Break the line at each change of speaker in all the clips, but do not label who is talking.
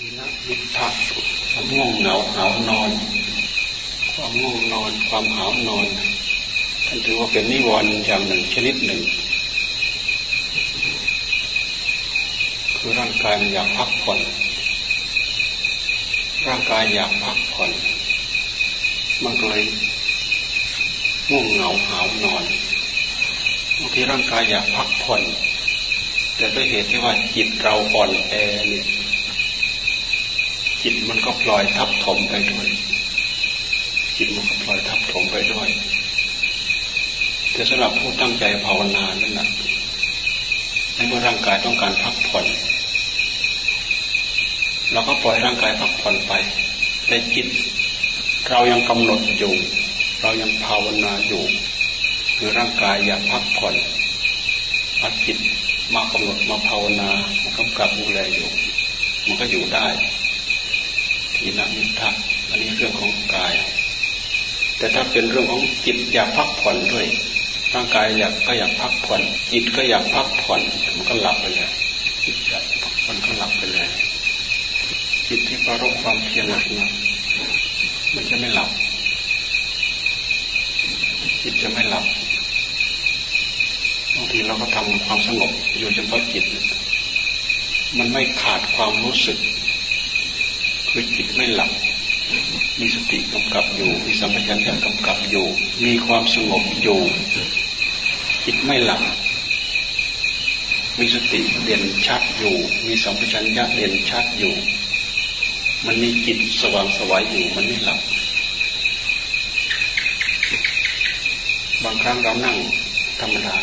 ทีนะมิทักความง่วงเหงาหานอน ความง่วงนอน ความหานอนท่านถือว่าเป็นนิวรณ์อย่างหนึ่งชนิดหนึ่ง คือร่างกายมันอยากพักผ่อน ร่างกายอยากพักผ่อน มันก็เลยง่วงเหงาหานอนบางทีร่างกายอยากพักผ่อน แต่ด้วยเหตุที่ว่าจิตเราอ่อนแอเนี่ย จิตมันก็ปล่อยทับถมไปด้วย จิตมันก็ปล่อยทับถมไปด้วย แต่สำหรับผู้ตั้งใจภาวนานั่นแหละในเมื่อร่างกายต้องการพักผ่อนเราก็ปล่อยร่างกายพักผ่อนไป แต่จิต เรายังกำหนดอยู่ เรายังภาวนาอยู่ คือร่างกายอยากพักผ่อนเอาจิตมากำหนดมาภาวนามากำกับดูแลอยู่ มันก็อยู่ได้ ทีละมิทักอันนี้เรื่องของกาย แต่ถ้าเป็นเรื่องของจิตอยากพักผ่อนด้วยร่างกายอยากก็อยากพักผ่อน จิตก็อยากพักผ่อนมันก็หลับไปเลยจิตอยากพักผ่อนก็หลับไปเลยจิตที่ประรบความเพียรหนักนะมันจะไม่หลับ จิตจะไม่หลับบางทีเราก็ทำความสงบอยู่เฉพาะจิต มันไม่ขาดความรู้สึก คือจิตไม่หลับ มีสติกำกับอยู่ มีสัมปชัญญะกำกับอยู่ มีความสงบอยู่ จิตไม่หลับ มีสติเด่นชัดอยู่ มีสัมปชัญญะเด่นชัดอยู่ มันมีจิตสว่างสวายอยู่ มันไม่หลับ บางครั้งเรานั่งธรรมดา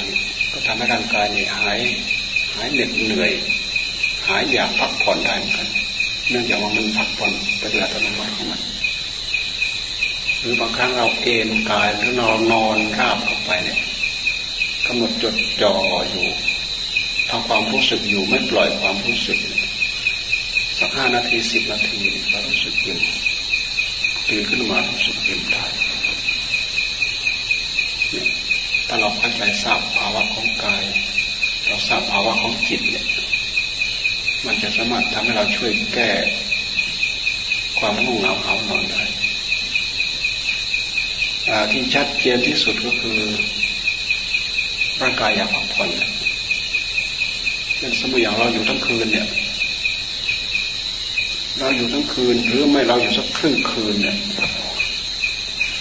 ก็ทำให้ร่างกายเนี่ยหาย หายเหน็ดเหนื่อย หายอยากพักผ่อนได้เหมือนกัน เนื่องจากว่ามันพักผ่อนไปโดยอัตโนมัติของมันหรือบางครั้งเราเอนกายหรือนอนนอนราบเข้าไปเนี่ยกำหนดจดจ่ออยู่ทำความรู้สึกอยู่ไม่ปล่อยความรู้สึกสักห้านาทีสิบนาทีเรารู้สึกเย็นตื่นขึ้นมารู้สึกเย็นได้เนี่ยถ้าเราเข้าใจทราบภาวะของกาย เราทราบภาวะของจิตเนี่ย มันจะสามารถทำให้เราช่วยแก้ความง่วงเหงาหานอนได้ที่ชัดเจนที่สุดก็คือร่างกายอยากพักผ่อนเช่นสมมติอย่างเราอยู่ทั้งคืนเนี่ย เราอยู่ทั้งคืนหรือไม่เราอยู่สักครึ่งคืนเนี่ย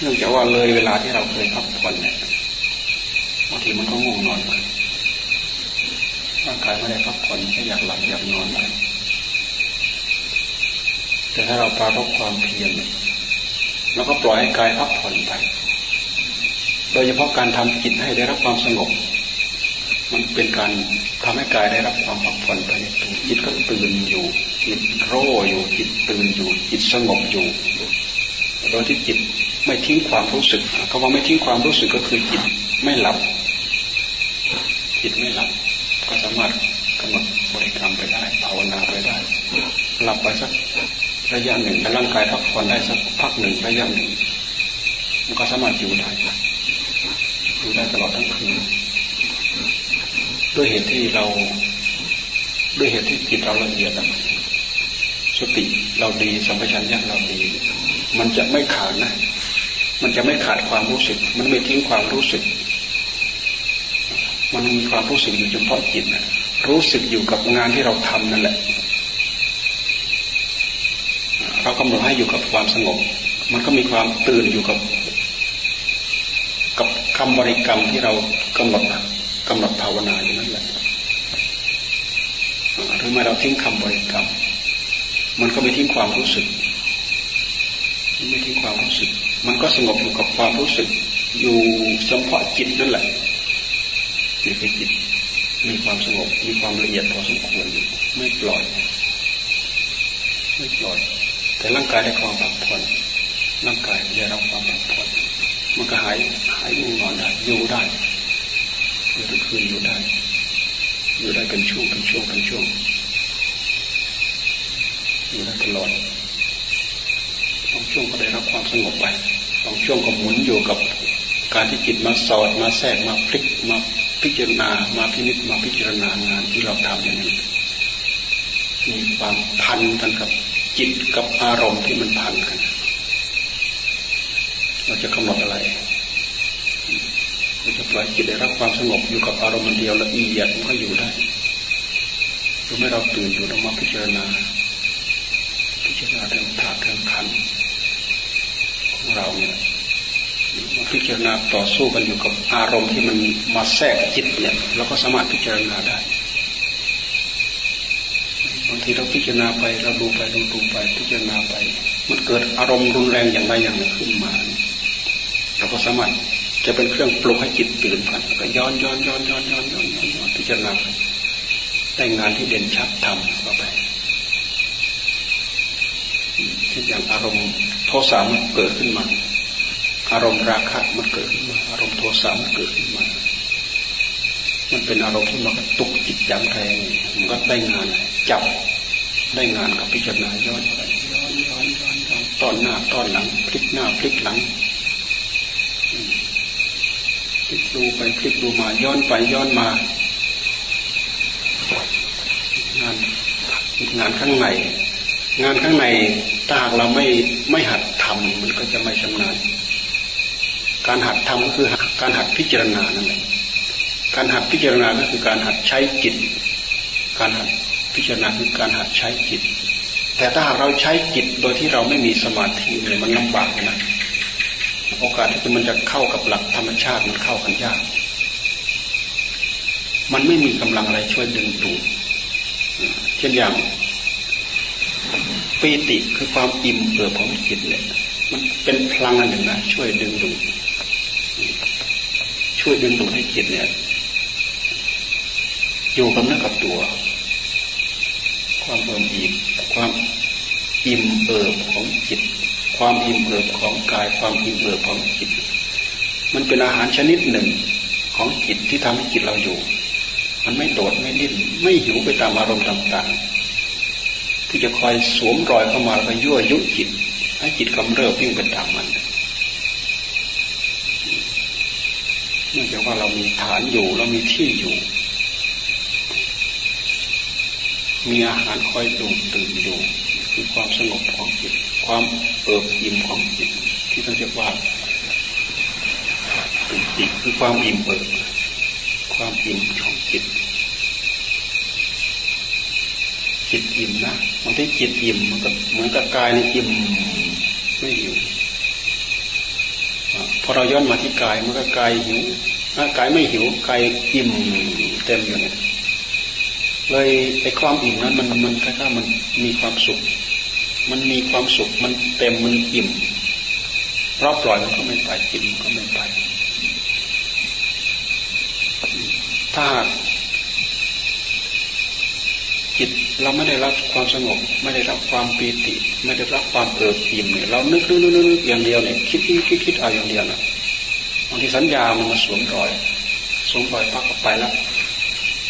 เนื่องจากว่าเลยเวลาที่เราเคยพักผ่อนเนี่ยบางทีมันก็ง่วงนอนไป ร่างกายไม่ได้พักผ่อนแค่อยากหลับอยากนอนไปแต่ถ้าเราปราบความเพียรเราก็ปล่อยให้กายพักผ่อนไป โดยเฉพาะการทำจิตให้ได้รับความสงบ มันเป็นการทำให้กายได้รับความพักผ่อนไปจิตก็ตื่นอยู่ จิตโร่อยู่จิตตื่นอยู่ จิตสงบอยู่ โดยที่จิตไม่ทิ้งความรู้สึกคำว่าไม่ทิ้งความรู้สึกก็คือจิตไม่หลับ จิตไม่หลับ ก็สามารถกำหนดบริกรรมไปได้ภาวนาไปได้หลับไปสักระยะหนึ่งร่างกายพักผ่อนได้สักพักหนึ่งระยะหนึ่งมันก็สามารถอยู่ได้อยู่ได้ตลอดทั้งคืนด้วยเหตุที่เรา ด้วยเหตุที่จิตเราละเอียดสติเราดีสัมปชัญญะเราดี มันจะไม่ขาดนะ มันจะไม่ขาดความรู้สึก มันไม่ทิ้งความรู้สึก มันมีความรู้สึกอยู่เฉพาะจิตนะรู้สึกอยู่กับงานที่เราทำนั่นแหละ เรากำหนดให้อยู่กับความสงบ มันก็มีความตื่นอยู่กับ กับคำบริกรรมที่เรากำหนดกำหนดภาวนาอยู่นั่นแหละหรือม่เราทิ้งคำบริกรรม มันก็ไม่ทิ้งความรู้สึก ไม่ทิ้งความรู้สึก มันก็สงบอยู่กับความรู้สึก อยู่เฉพาะจิตนั่นแหละ นี่คือจิตมีความสงบมีความละเอียดพอสมควรอยู่ไม่ปล่อย ไม่ปล่อย แต่ร่างกายได้ความพักผ่อนร่างกายได้รับความพักผ่อนมันก็หายหายง่วงนอนได้อยู่ได้อยู่ทั้งคืนอยู่ได้ อยู่ได้เป็นช่วงเป็นช่วงเป็นช่วงอยู่ได้ตลอดบางช่วงก็ได้รับความสงบไปบางช่วงก็หมุนอยู่กับการที่จิตมาสอดมาแทรกมาพลิกมา พิจารณามาพินิจมาพิจารณางานที่เราทำอย่างนี้มีความพันกันกับจิตกับอารมณ์ที่มันพันกัน เราจะกำหนดอะไรเราจะปล่อยจิตได้รับความสงบอยู่กับอารมณ์เดียวละเอียดมันก็อยู่ได้หรือไม่เราตื่นอยู่เรามาพิจารณา พิจารณาเรื่องธาตุเรื่องขันของเราเนี่ยมา พิจารณาต่อสู้กันอยู่กับอารมณ์ที่มันมาแทรกจิตเนี่ยเราก็สามารถพิจารณาได้บางทีเราพิจารณาไปเราดูไปดูดูไปพิจารณาไป มันเกิดอารมณ์รุนแรงอย่างไรอย่างหนึ่งขึ้นมา เราก็สามารถจะเป็นเครื่องปลุกให้จิตตื่นพันก็ย้อนย้อนย้อนย้อนย้อนย้อนย้อนพิจารณาได้งานที่เด่นชัดทำเข้าไปที่อย่างอารมณ์โทสะมันเกิดขึ้นมา อารมณ์ราคะมันเกิดขึ้นมาอารมณ์โทสะมันเกิดขึ้นมา มันเป็นอารมณ์ที่มันตุกจิตย่างแรงมันก็ได้งานจับได้งานกับพิจารณาย้อนไปย้อนย้อนย้อนย้อนตอนหน้าตอนหลังพลิกหน้าพลิกหลังพลิกดูไปพลิกดูมาย้อนไปย้อนมา งานงานข้างในงานข้างในถ้าหากเราไม่ไม่หัดทำมันก็จะไม่ชำนาญ การหัดทำก็คือการหัดพิจารณานั่นแหละการหัดพิจารณาก็คือการหัดใช้จิต การหัดพิจารณาคือการหัดใช้จิต แต่ถ้าหากเราใช้จิตโดยที่เราไม่มีสมาธิเนี่ยมันลำบากนะโอกาสที่มันจะเข้ากับหลักธรรมชาติมันเข้ากันยาก มันไม่มีกำลังอะไรช่วยดึงดูดเช่นอย่างปีติคือความอิ่มเอิบของจิตเนี่ยมันเป็นพลังอันหนึ่งนะช่วยดึงดูด ช่วยดึงดูดให้จิตเนี่ย อยู่กับเนื้อกับตัว ความเอิบอิ่มความอิ่มเอิบของจิต ความอิ่มเอิบของกาย ความอิ่มเอิบของจิต มันเป็นอาหารชนิดหนึ่งของจิตที่ทำให้จิตเราอยู่ มันไม่โดดไม่ดิ้นไม่หิวไปตามอารมณ์ต่างๆ ที่จะคอยสวมรอยเข้ามาแล้วยั่วยุจิตให้จิตกำเริบวิ่งไปตามมัน เนื่องจากว่าเรามีฐานอยู่เรามีที่อยู่ มีอาหารคอยดูตื่นอยู่คือความสงบของจิต ความเอิบอิ่มของจิต ที่ท่านเรียกว่าปิติคือความอิ่มเอิบความอิ่มของจิต จิตอิ่มนะบางทีจิตอิ่มมันก็เหมือนกับกายในอิ่มไม่หิวพ อเราย้อนมาที่กายมันก็กายหิวกายไม่หิวกายอิ่มเต็มอยู่เนี่ยเลยไอ้ความอิ่มนั้นมันมันค่ามันมีความสุข มันมีความสุขมันเต็มมันอิ่มเพราะปล่อยมันก็ไม่ไปอิ่มก็ไม่ไป ถ้า จิตเราไม่ได้รับความสงบ ไม่ได้รับความปีติ ไม่ได้รับความเอิบอิ่มเนี่ยเรานึกนึกนึกนึกอย่างเดียวเนี่ยคิดคิดคิดคิดเอาอย่างเดียวนะบางทีสัญญามันมาสวมรอยสวมรอยปักออกไปแล้ว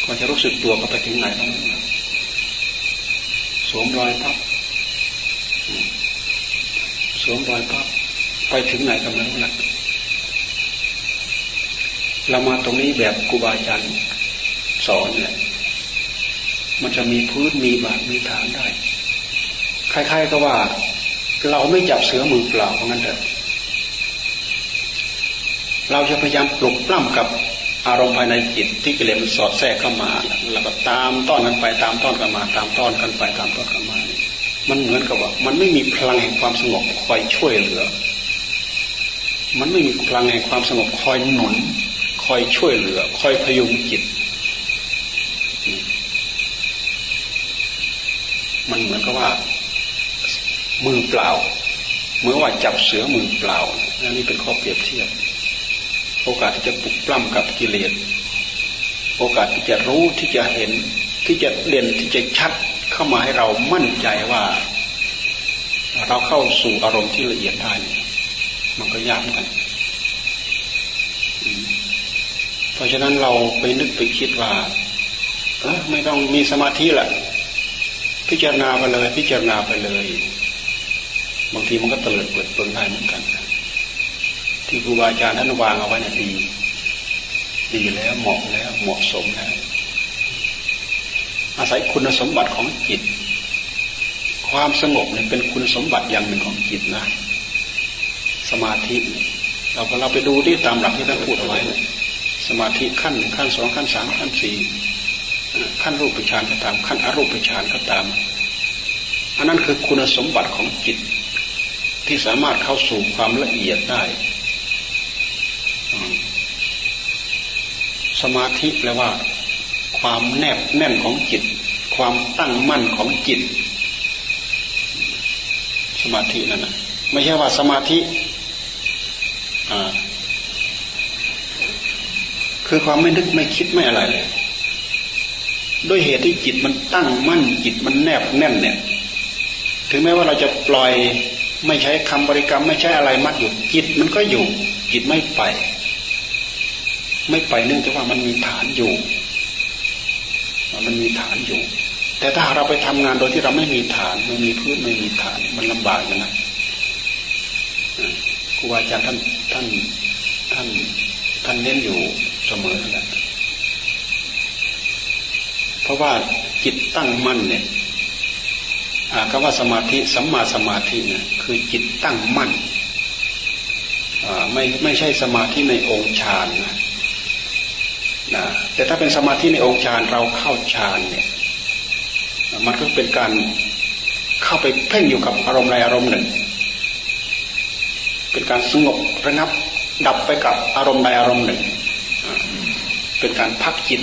ก็จะรู้สึกตัวก็ไปถึงไหนแล้วสวมรอยปักสวมรอยปักไปถึงไหนกันแล้วนะเรามาตรงนี้แบบครูบาอาจารย์สอนเนี่ย มันจะมีพื้นมีบาดมีฐานได้ คล้ายๆ ก็ว่า เราไม่จับเสือมือเปล่าเพราะงั้นเถอะเราจะพยายามปลุกปล้ำกับอารมณ์ภายในจิตที่กิเลสมันสอดแทรกเข้ามา แล้วก็ตามต้อนกันไปตามต้อนกันมา ตามต้อนกันไปตามต้อนกันมา มันเหมือนกับว่า มันไม่มีพลังแห่งความสงบคอยช่วยเหลือ มันไม่มีพลังแห่งความสงบคอยหนุน คอยช่วยเหลือ คอยพยุงจิต มันเหมือนกับว่า มือเปล่า เหมือนว่าจับเสือมือเปล่าอันนี้เป็นข้อเปรียบเทียบ โอกาสที่จะปลุกปล้ำกับกิเลส โอกาสที่จะรู้ที่จะเห็นที่จะเด่นที่จะชัดเข้ามาให้เรามั่นใจว่า เราเข้าสู่อารมณ์ที่ละเอียดได้มันก็ยากเหมือนกัน เพราะฉะนั้นเราไปนึกไปคิดว่าเออไม่ต้องมีสมาธิแหละ พิจารณาไปเลย พิจารณาไปเลย บางทีมันก็เตลิดเปิดเปิงได้เหมือนกัน ที่ครูบาอาจารย์ท่านวางเอาไว้เนี่ยดี ดีแล้วเหมาะแล้วเหมาะสมแล้วอาศัยคุณสมบัติของจิต ความสงบเนี่ยเป็นคุณสมบัติอย่างหนึ่งของจิตนะสมาธิ เราเราไปดูที่ตามหลักที่ท่านพูดเอาไว้สมาธิขั้นขั้นสองขั้นสามขั้นสี่ ขั้นรูปฌานก็ตาม ขั้นอรูปฌานก็ตาม อันนั้นคือคุณสมบัติของจิต ที่สามารถเข้าสู่ความละเอียดได้ สมาธิแปลว่า ความแนบแน่นของจิต ความตั้งมั่นของจิต สมาธินั่นนะไม่ใช่ว่าสมาธิคือความไม่นึกไม่คิดไม่อะไรเลย ด้วยเหตุที่จิตมันตั้งมั่นจิตมันแนบแน่นเนี่ย ถึงแม้ว่าเราจะปล่อยไม่ใช้คำบริกรรมไม่ใช้อะไรมัดอยู่จิตมันก็อยู่ จิตไม่ไป ไม่ไปเนื่องจากว่ามันมีฐานอยู่ มันมีฐานอยู่ แต่ถ้าเราไปทำงานโดยที่เราไม่มีฐานไม่มีพื้นไม่มีฐานมันลำบากนะครูอาจารย์ท่านท่านท่านท่านเน้นอยู่เสมอนั่นแหละ ราะว่าจิตตั้งมั่นเนี่ยคำว่าสมาธิสัมมาสมาธิเนี่ยคือจิตตั้งมั่นไม่ไม่ใช่สมาธิในองค์ฌานนะนะแต่ถ้าเป็นสมาธิในองค์ฌานเราเข้าฌานเนี่ยมันก็เป็นการเข้าไปเพ่งอยู่กับอารมณ์ใดอารมณ์หนึ่ง เป็นการสงบระงับดับไปกับอารมณ์ใดอารมณ์หนึ่ง เป็นการพักจิต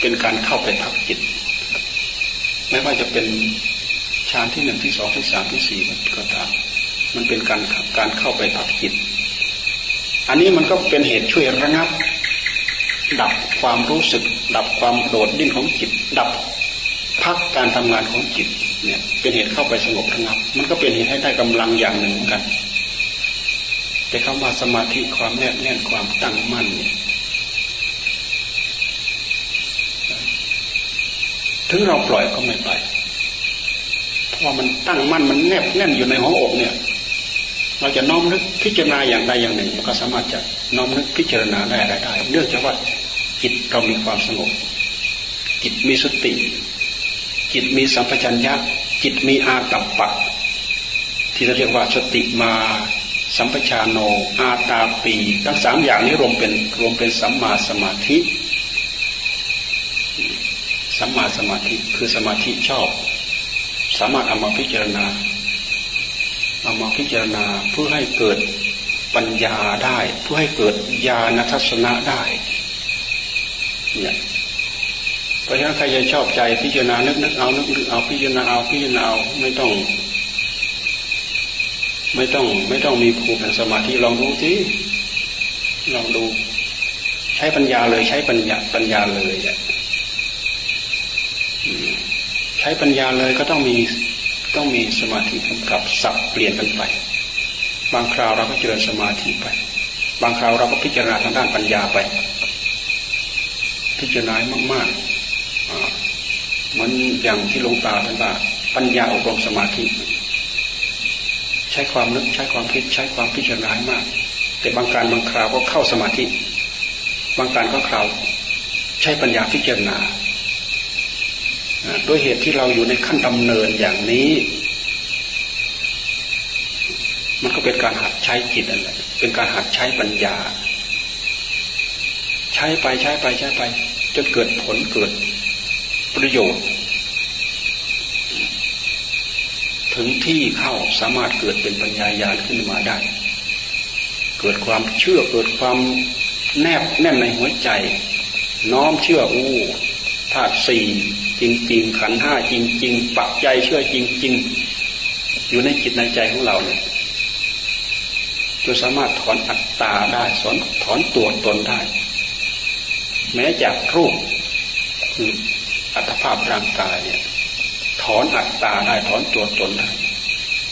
เป็นการเข้าไปพักจิต ไม่ว่าจะเป็นฌานที่หนึ่งที่สองที่สามที่สี่ก็ตาม มันเป็นการการเข้าไปพักจิต อันนี้มันก็เป็นเหตุช่วยระงับ ดับความรู้สึก ดับความโดดดิ้นของจิต ดับพักการทำงานของจิตเนี่ย เป็นเหตุเข้าไปสงบระงับ มันก็เป็นเหตุให้ได้กำลังอย่างหนึ่งเหมือนกันแต่คำว่าสมาธิความแนบแน่นความตั้งมั่นเนี่ย ถึงเราปล่อยก็ไม่ไป เพราะว่ามันตั้งมั่นมันแนบแน่นอยู่ในหัวอกเนี่ย เราจะน้อมนึกพิจารณาอย่างใดอย่างหนึ่ง ก็สามารถจะน้อมนึกพิจารณาได้ได้เนื่องจากว่าจิตเรามีความสงบ จิตมีสติ จิตมีสัมปชัญญะ จิตมีอาตัปปะ ที่เราเรียกว่าสติมาสัมปชานโน อาตาปี ทั้งสามอย่างนี้รวมเป็นรวมเป็นสัมมาสมาธิ สัมมาสมาธิคือสมาธิชอบ สามารถเอามาพิจารณาเอามาพิจารณาเพื่อให้เกิดปัญญาได้ เพื่อให้เกิดญาณทัศนะได้เนี่ยเพราะฉะนั้นใครจะชอบใจพิจารณานึกนึกเอานึกนึกเอาพิจารณาเอาพิจารณาเอาไม่ต้อง ไม่ต้องไม่ต้องมีภูมิแห่งสมาธิลองดูสิลองดู ใช้ปัญญาเลยใช้ปัญญาปัญญาเลยใช้ปัญญาเลยก็ต้องมีต้องมีสมาธิกำกับสับเปลี่ยนกันไป บางคราวเราก็เจริญสมาธิไป บางคราวเราก็พิจารณาทางด้านปัญญาไป พิจารณามากๆมันอย่างที่ลงตาท่านว่าปัญญาอบรมสมาธิ ใช้ความนึกใช้ความคิดใช้ความพิจารณามาก แต่บางการบางคราวก็เข้าสมาธิ บางการก็คราว ใช้ปัญญาพิจารณา ด้วยเหตุที่เราอยู่ในขั้นดำเนินอย่างนี้ มันก็เป็นการหัดใช้จิตนั่นแหละเป็นการหัดใช้ปัญญา ใช้ไปใช้ไปใช้ไปจนเกิดผลเกิดประโยชน์ ถึงที่เข้าสามารถเกิดเป็นปัญญาญาณขึ้นมาได้ เกิดความเชื่อเกิดความแนบแน่นในหัวใจ น้อมเชื่ออู้าตุสี่จริง ๆ ขันห้าจริง ๆ ปักใจเชื่อจริง ๆ อยู่ในจิตในใจของเราเนี่ยจนสามารถถอนอัตตาได้สอนถอนตัวตนได้ แม้จากรูปคืออัตภาพร่างกายเนี่ยถอนอัตตาได้ถอนตัวตนได้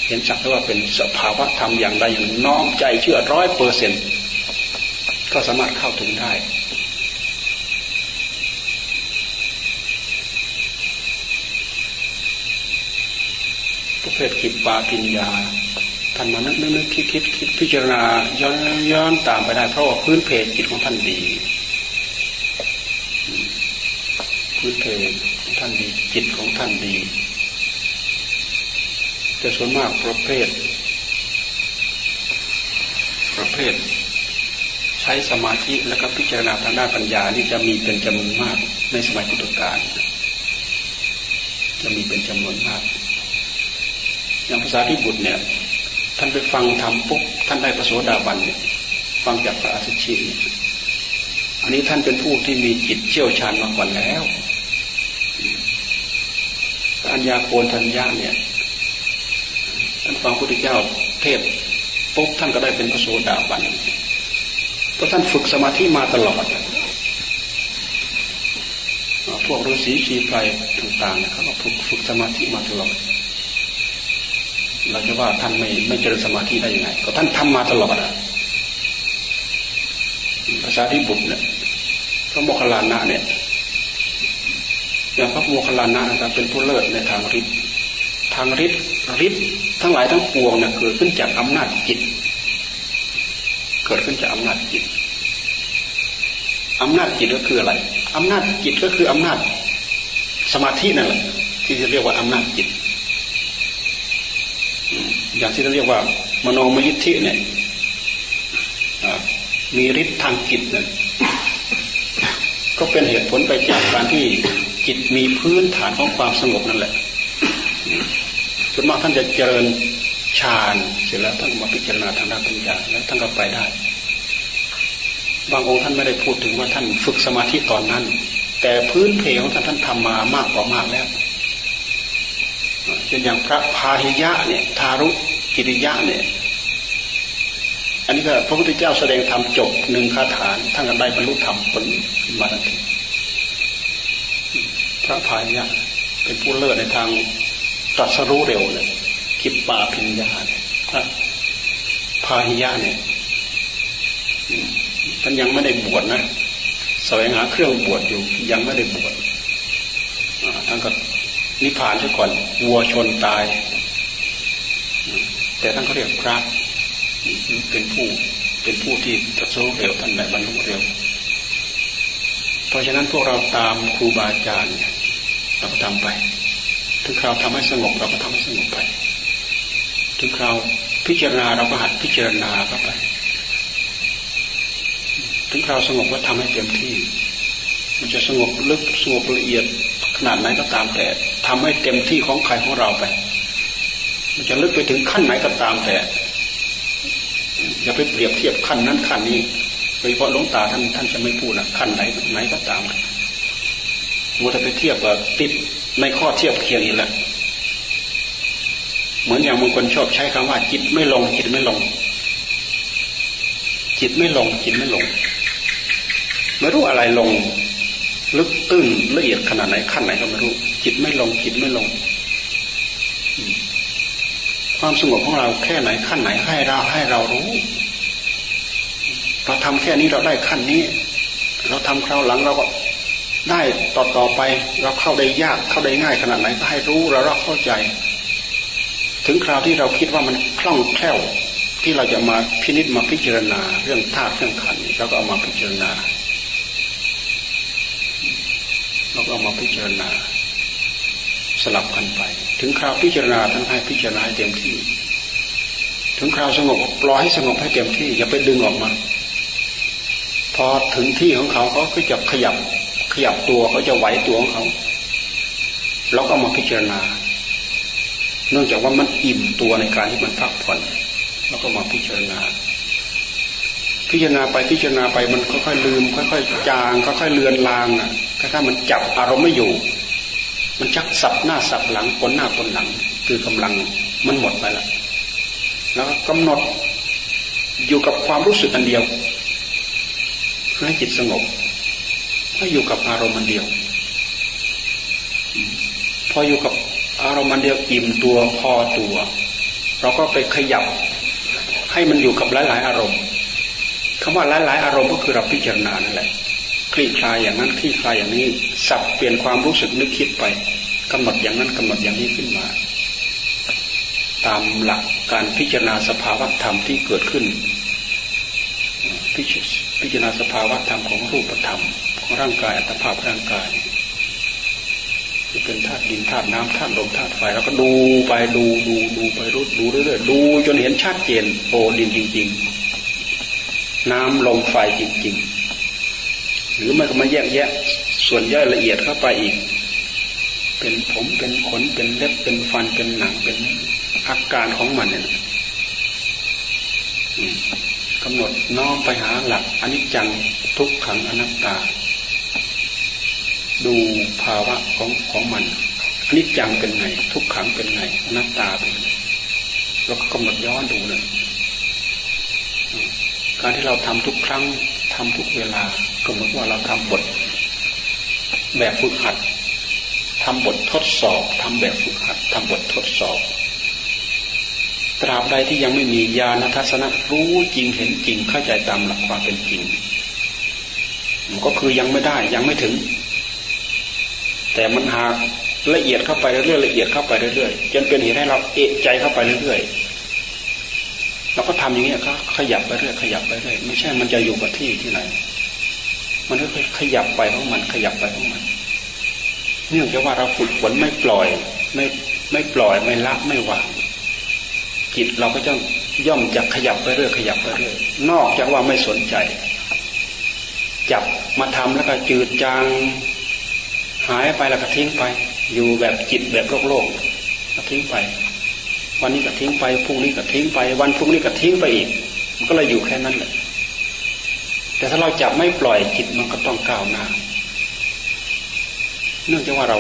เห็นสักว่าเป็นสภาวะธรรมอย่างใดอย่างน้อมใจเชื่อร้อยเปอร์เซ็นก็สามารถเข้าถึงได้ ประ เภทขิดปาปิญญาท่านมานึกนึกคิดคิดคิดพิจารณาย้อนย้อนตามไปได้เพราะว่าพื้นเพจิตของท่านดี พื้นเพของท่านดีจิตของท่านดี แต่ส่วนมากประเภท ประเภท ใช้สมาธิแล้วก็พิจารณาทางด้านปัญญานี่จะมีเป็นจำนวนมากในสมัยพุทธกาลจะมีเป็นจำนวนมาก อย่างภาษาที่บุตรเนี่ย ท่านไปฟังทำปุ๊บท่านได้ประโสดาบันเนี่ย ฟังจากพระอาทิชินอันนี้ท่านเป็นผู้ที่มีจิตเชี่ยวชาญมาก่อนแล้วอัญญาโกนทัญญาเนี่ยท่านฟังพระพุทธเจ้าเทศปุ๊บท่านก็ได้เป็นพระโสดาบันเพราะท่านฝึกสมาธิมาตลอดพวกฤาษีชีไพรต่างๆเขาก็ฝึกฝึกสมาธิมาตลอด เราจะว่าท่านไม่ไม่เจริญสมาธิได้ยังไง ก็ท่านทำมาตลอดอะภาษาที่บุตรเนี่ยพระโมคคัลลานะเนี่ยอย่างพระโมคคัลลานะนะครับเป็นผู้เลิศในทางฤทธิ์ทางฤทธิ์ฤทธิ์ทั้งหลายทั้งปวงเนี่ยเกิดขึ้นจากอำนาจจิต เกิดขึ้นจากอำนาจจิตอำนาจจิตก็คืออะไรอำนาจจิตก็คืออำนาจสมาธินั่นแหละที่จะเรียกว่าอำนาจจิต อย่างที่เราเรียกว่ามโนมยิทธิเนี่ยมีฤทธิ์ทางจิตเนั่นก็เป็นเหตุผลไปจากการที่จิตมีพื้นฐานของความสงบนั่นแหละส่วนมากท่านจะเจริญฌานเสร็จแล้วท่านมาพิจารณาทางด้านปัญญาแล้วท่านก็ไปได้ บางองค์ท่านไม่ได้พูดถึงว่าท่านฝึกสมาธิตอนนั้น แต่พื้นเพของท่านท่านทำมามากกว่ามากแล้ว ช่นอย่างพระพาหิยะเนี่ยทารุกิริยะเนี่ย อันนี้ก็พระพุทธเจ้าแสดงธรรมจบหนึ่งคาถาท่านก็ได้บรรลุธรรมผลมาทันทีพระพาหิยะเป็นผู้เลิศในทางตรัสรู้เร็วเลยกิปปาพิญญาพระพาหิยะเนี่ยท่านยังไม่ได้บวชนะแสวงหาเครื่องบวชอยู่ยังไม่ได้บวชท่านก็ นิพพานซะก่อนวัวชนตาย แต่ท่านก็เรียกพระเป็นผู้เป็นผู้ที่ตรัสรู้เร็วท่านได้บรรลุเร็ว เพราะฉะนั้นพวกเราตามครูบาอาจารย์เราก็ทำไป ถึงคราวทำให้สงบเราก็ทำให้สงบไป ถึงคราวพิจารณาเราก็หัดพิจารณาเข้าไป ถึงคราวสงบก็ทำให้เต็มที่ มันจะสงบลึกสงบละเอียดขนาดไหนก็ตามแต่ ทำให้เต็มที่ของใครของเราไป มันจะลึกไปถึงขั้นไหนก็ตามแต่ อย่าไปเปรียบเทียบขั้นนั้นขั้นนี้โดยเฉพาะหลวงตาท่านท่านจะไม่พูดนะขั้นไหนไหนก็ตามมัวแต่ไปเทียบกับติดในข้อเทียบเคียงอีกแหล้วเหมือนอย่างบางคนชอบใช้คำว่า จิตไม่ลง จิตไม่ลง จิตไม่ลง จิตไม่ลง ไม่รู้อะไรลง ลึกตื้นละเอียดขนาดไหนขั้นไหนก็ไม่รู้ จิตไม่ลงจิตไม่ลง ความสงบของเราแค่ไหนขั้นไหนให้เราให้เรารู้เราทำแค่นี้เราได้ขั้นนี้ เราทำคราวหลังเราก็ได้ต่อต่อไป เราเข้าได้ยากเข้าได้ง่ายขนาดไหนก็ให้รู้เราเราเข้าใจ ถึงคราวที่เราคิดว่ามันคล่องแคล่วที่เราจะมาพินิจมาพิจารณาเรื่องธาตุเรื่องขันเราก็เอามาพิจารณา เราก็เอามาพิจารณา สลับกันไป ถึงคราวพิจารณาท่านให้พิจารณาเต็มที่ ถึงคราวสงบปล่อยให้สงบให้เต็มที่ อย่าไปดึงออกมา พอถึงที่ของเขาเขาก็จะขยับขยับตัวเขาจะไหวตัวของเขาเราก็มาพิจารณา เนื่องจากว่ามันอิ่มตัวในการที่มันพักผ่อนเราก็มาพิจารณา พิจารณาไปพิจารณาไปมันค่อยๆลืม ค่อยๆจางค่อยๆเลือนลางอะถ้ามันจับอารมณ์ไม่อยู่ มันชักสับหน้าสับหลังปนหน้าปนหลัง คือกำลังมันหมดไปละแล้วกำหนดอยู่กับความรู้สึกอันเดียวเพื่อให้จิตสงบให้อยู่กับอารมณ์มันเดียว พออยู่กับอารมณ์มันเดียวอิ่มตัวพอตัว เราก็ไปขยับให้มันอยู่กับหลาย ๆ อารมณ์ คำว่าหลาย ๆ อารมณ์ก็คือเราพิจารณานั่นแหละคลี่คลายอย่างนั้นคลี่คลายอย่างนี้สับเปลี่ยนความรู้สึกนึกคิดไปกำหนดอย่างนั้นกำหนดอย่างนี้ขึ้นมา ตามหลักการพิจารณาสภาวะธรรมที่เกิดขึ้น พิจารณาสภาวะธรรมของรูปธรรม ของร่างกายอัตภาพร่างกายจะเป็นธาตุดินธาตุน้ำธาตุลมธาตุไฟเราก็ดูไปดูดูดูไปรู้ดูเรื่อยๆดูจนเห็นชัดเจนโอ้ดินจริง ๆ น้ำลมไฟจริงๆ หรือมันก็มาแยกแยะ ส่วนย่อยละเอียดเข้าไปอีก เป็นผมเป็นขนเป็นเล็บเป็นฟันเป็นหนังเป็นอาการของมันเนี่ยกำหนดน้อมไปหาหลักอนิจจังทุกขังอนัตตา ดูภาวะของของมันอนิจจังเป็นไง ทุกขังเป็นไงอนัตตาเป็นไงเราก็กำหนดย้อนดูเลย การที่เราทำทุกครั้งทำทุกเวลาก็เหมือนว่าเราทำบท แบบฝึกหัดทำบททดสอบทำแบบฝึกหัดทำบททดสอบ ตราบใดที่ยังไม่มีญาณทัศนะรู้จริงเห็นจริงเข้าใจตามหลักความเป็นจริงมันก็คือยังไม่ได้ยังไม่ถึง แต่มันหากละเอียดเข้าไปเรื่อยๆละเอียดเข้าไปเรื่อยๆจนเป็นเหตุให้เราเอะใจเข้าไปเรื่อยๆ เราก็ทำอย่างนี้ก็ขยับไปเรื่อยขยับไปเรื่อยไม่ใช่มันจะอยู่กับที่ที่ไหน มันก็ขยับไปของมันขยับไปของมัน เนื่องจากว่าเราฝึกฝนไม่ปล่อย ไม่ไม่ปล่อยไม่ละไม่วางจิตเราก็จะย่อมจะขยับไปเรื่อยขยับไปเรื่อยนอกจากว่าไม่สนใจ จับมาทำแล้วก็จืดจางหายไปแล้วก็ทิ้งไป อยู่แบบจิตแบบโลกโลกทิ้งไป วันนี้ก็ทิ้งไปพรุ่งนี้ก็ทิ้งไป วันพรุ่งนี้ก็ทิ้งไปอีก มันก็เลยอยู่แค่นั้นแหละแต่ถ้าเราจับไม่ปล่อยจิตมันก็ต้องก้าวหน้า เนื่องจากว่าเรา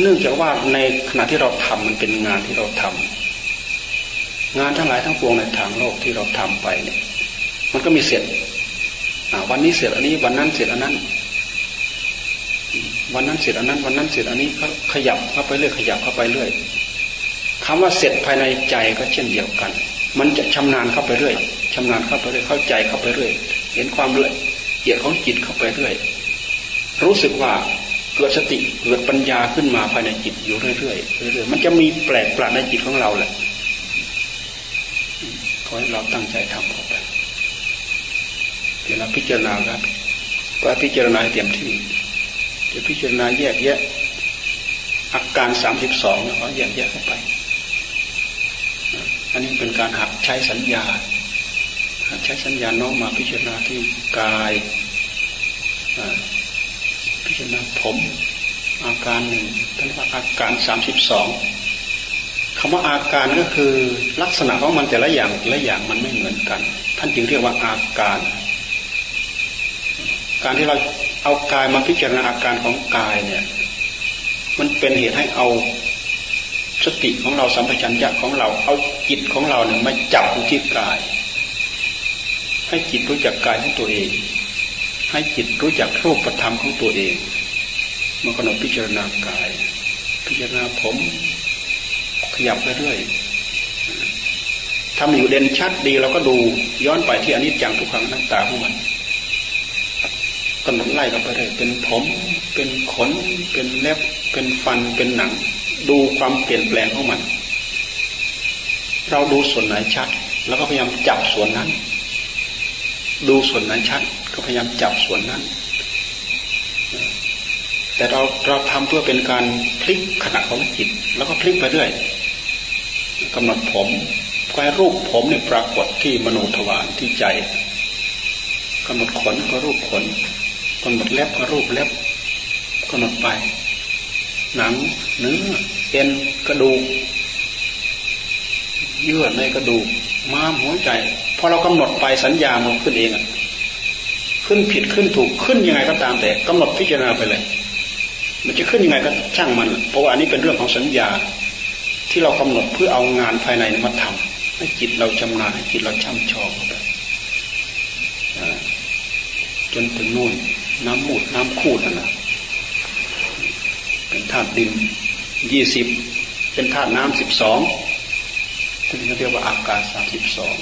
เนื่องจากว่าในขณะที่เราทำมันเป็นงานที่เราทำงานทั้งหลายทั้งปวงในทางโลกที่เราทำไปเนี่ย มันก็มีเสร็จวันนี้เสร็จอันนี้ วันนั้นเสร็จอันนั้น วันนั้นเสร็จอันนั้น วันนั้นเสร็จอันนี้ก็ขยับเข้าไปเรื่อยขยับเข้าไปเรื่อย คำว่าเสร็จภายในใจก็เช่นเดียวกัน มันจะชำนาญเข้าไปเรื่อยชำนาญเข้าไปเรื่อย เข้าใจเข้าไปเรื่อย เห็นความละเอียดของจิตเข้าไปเรื่อย รู้สึกว่าเกิดสติเกิดปัญญาขึ้นมาภายในจิตอยู่เรื่อยๆเรื่อยๆมันจะมีแปลกประหลาดในจิตของเราแหละขอให้เราตั้งใจทำเข้าไปเดี๋ยวเราพิจารณาครับก็พิจารณาเต็มที่จะพิจารณาแยกแยะอาการสามสิบสองแล้วก็แยกแยะเข้าไป อันนี้เป็นการหัดใช้สัญญาหัดใช้สัญญาน้องมาพิจารณาที่กายพิจารณาผม อาการหนึ่งท่านว่าอาการสามสิบสองคำว่าอาการก็คือลักษณะของมันแต่ละอย่างและอย่างมันไม่เหมือนกัน ท่านจึงเรียกว่าอาการ การที่เราเอากายมาพิจารณาอาการของกายเนี่ย มันเป็นเหตุให้เอา สติของเราสัมปชัญญะของเราเอาจิตของเราเนี่ยมาจับอยู่ที่กาย ให้จิตรู้จักกายของตัวเอง ให้จิตรู้จักรูปธรรมของตัวเองมื่อกำหนดพิจารณากาย พิจารณาผม ขยับไปเรื่อยทำอยู่เด่นชัดดีเราก็ดูย้อนไปที่อนิจจังทุกครั้งน้ำตาของมันกำหนดไล่กันไปเลยเป็นผม เป็นขน เป็นเล็บ เป็นฟัน เป็นหนัง ดูความเปลี่ยนแปลงของมัน เราดูส่วนไหนชัด แล้วก็พยายามจับส่วนนั้น ดูส่วนไหนชัด ก็พยายามจับส่วนนั้น แต่เราเราทำเพื่อเป็นการพลิกขณะของจิต แล้วก็พลิกไปเรื่อยกำหนดผมก็ให้รูปผมเนี่ยปรากฏที่มโนทวารที่ใจกำหนดขนก็รูปขนกำหนดเล็บก็รูปเล็บกำหนดไป หนังเนื้อเอ็นกระดูกเยื่อในกระดูกม้ามหัวใจพอเรากำหนดไปสัญญามันขึ้นเองขึ้นผิดขึ้นถูกขึ้นยังไงก็ตามแต่กำหนดพิจารณาไปเลย มันจะขึ้นยังไงก็ช่างมัน เพราะว่าอันนี้เป็นเรื่องของสัญญา ที่เรากำหนดเพื่อเอางานภายในมาทำให้จิตเราชำนาญให้จิตเราช่ำชองไปจนถึงนู่นน้ำมูดน้ำคูดนั่นนะ เป็นธาตุดินยี่สิบเป็นธาตุน้ำสิบสองที่เรียกว่าอาการสามสิบสอง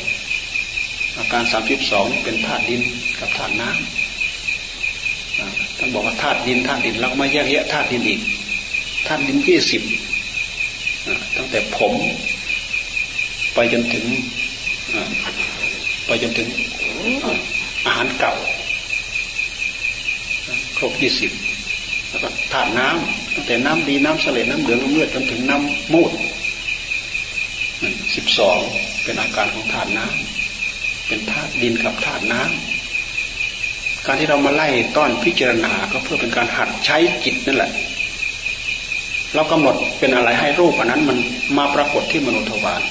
อาการสามสิบสองเป็นธาตุดินกับธาตุน้ำท่านบอกว่าธาตุดินธาตุดินเราไม่แยกแยะธาตุดินอีกธาตุดินยี่สิบตั้งแต่ผม ไปจนถึงไปจนถึงอาหารเก่า ครบยี่สิบแล้วก็ธาตุน้ำ ตั้งแต่น้ำดีน้ำเสลดน้ำเหลืองน้ำเลือดจนถึงน้ำมูดมันสิบสองเป็นอาการของธาตุน้ำเป็นธาตุดินกับธาตุน้ำการที่เรามาไล่ต้อนพิจารณาก็เพื่อเป็นการหัดใช้จิตนั่นแหละ เรากำหนดเป็นอะไรให้รูปอันนั้นมันมาปรากฏที่มโนทวาร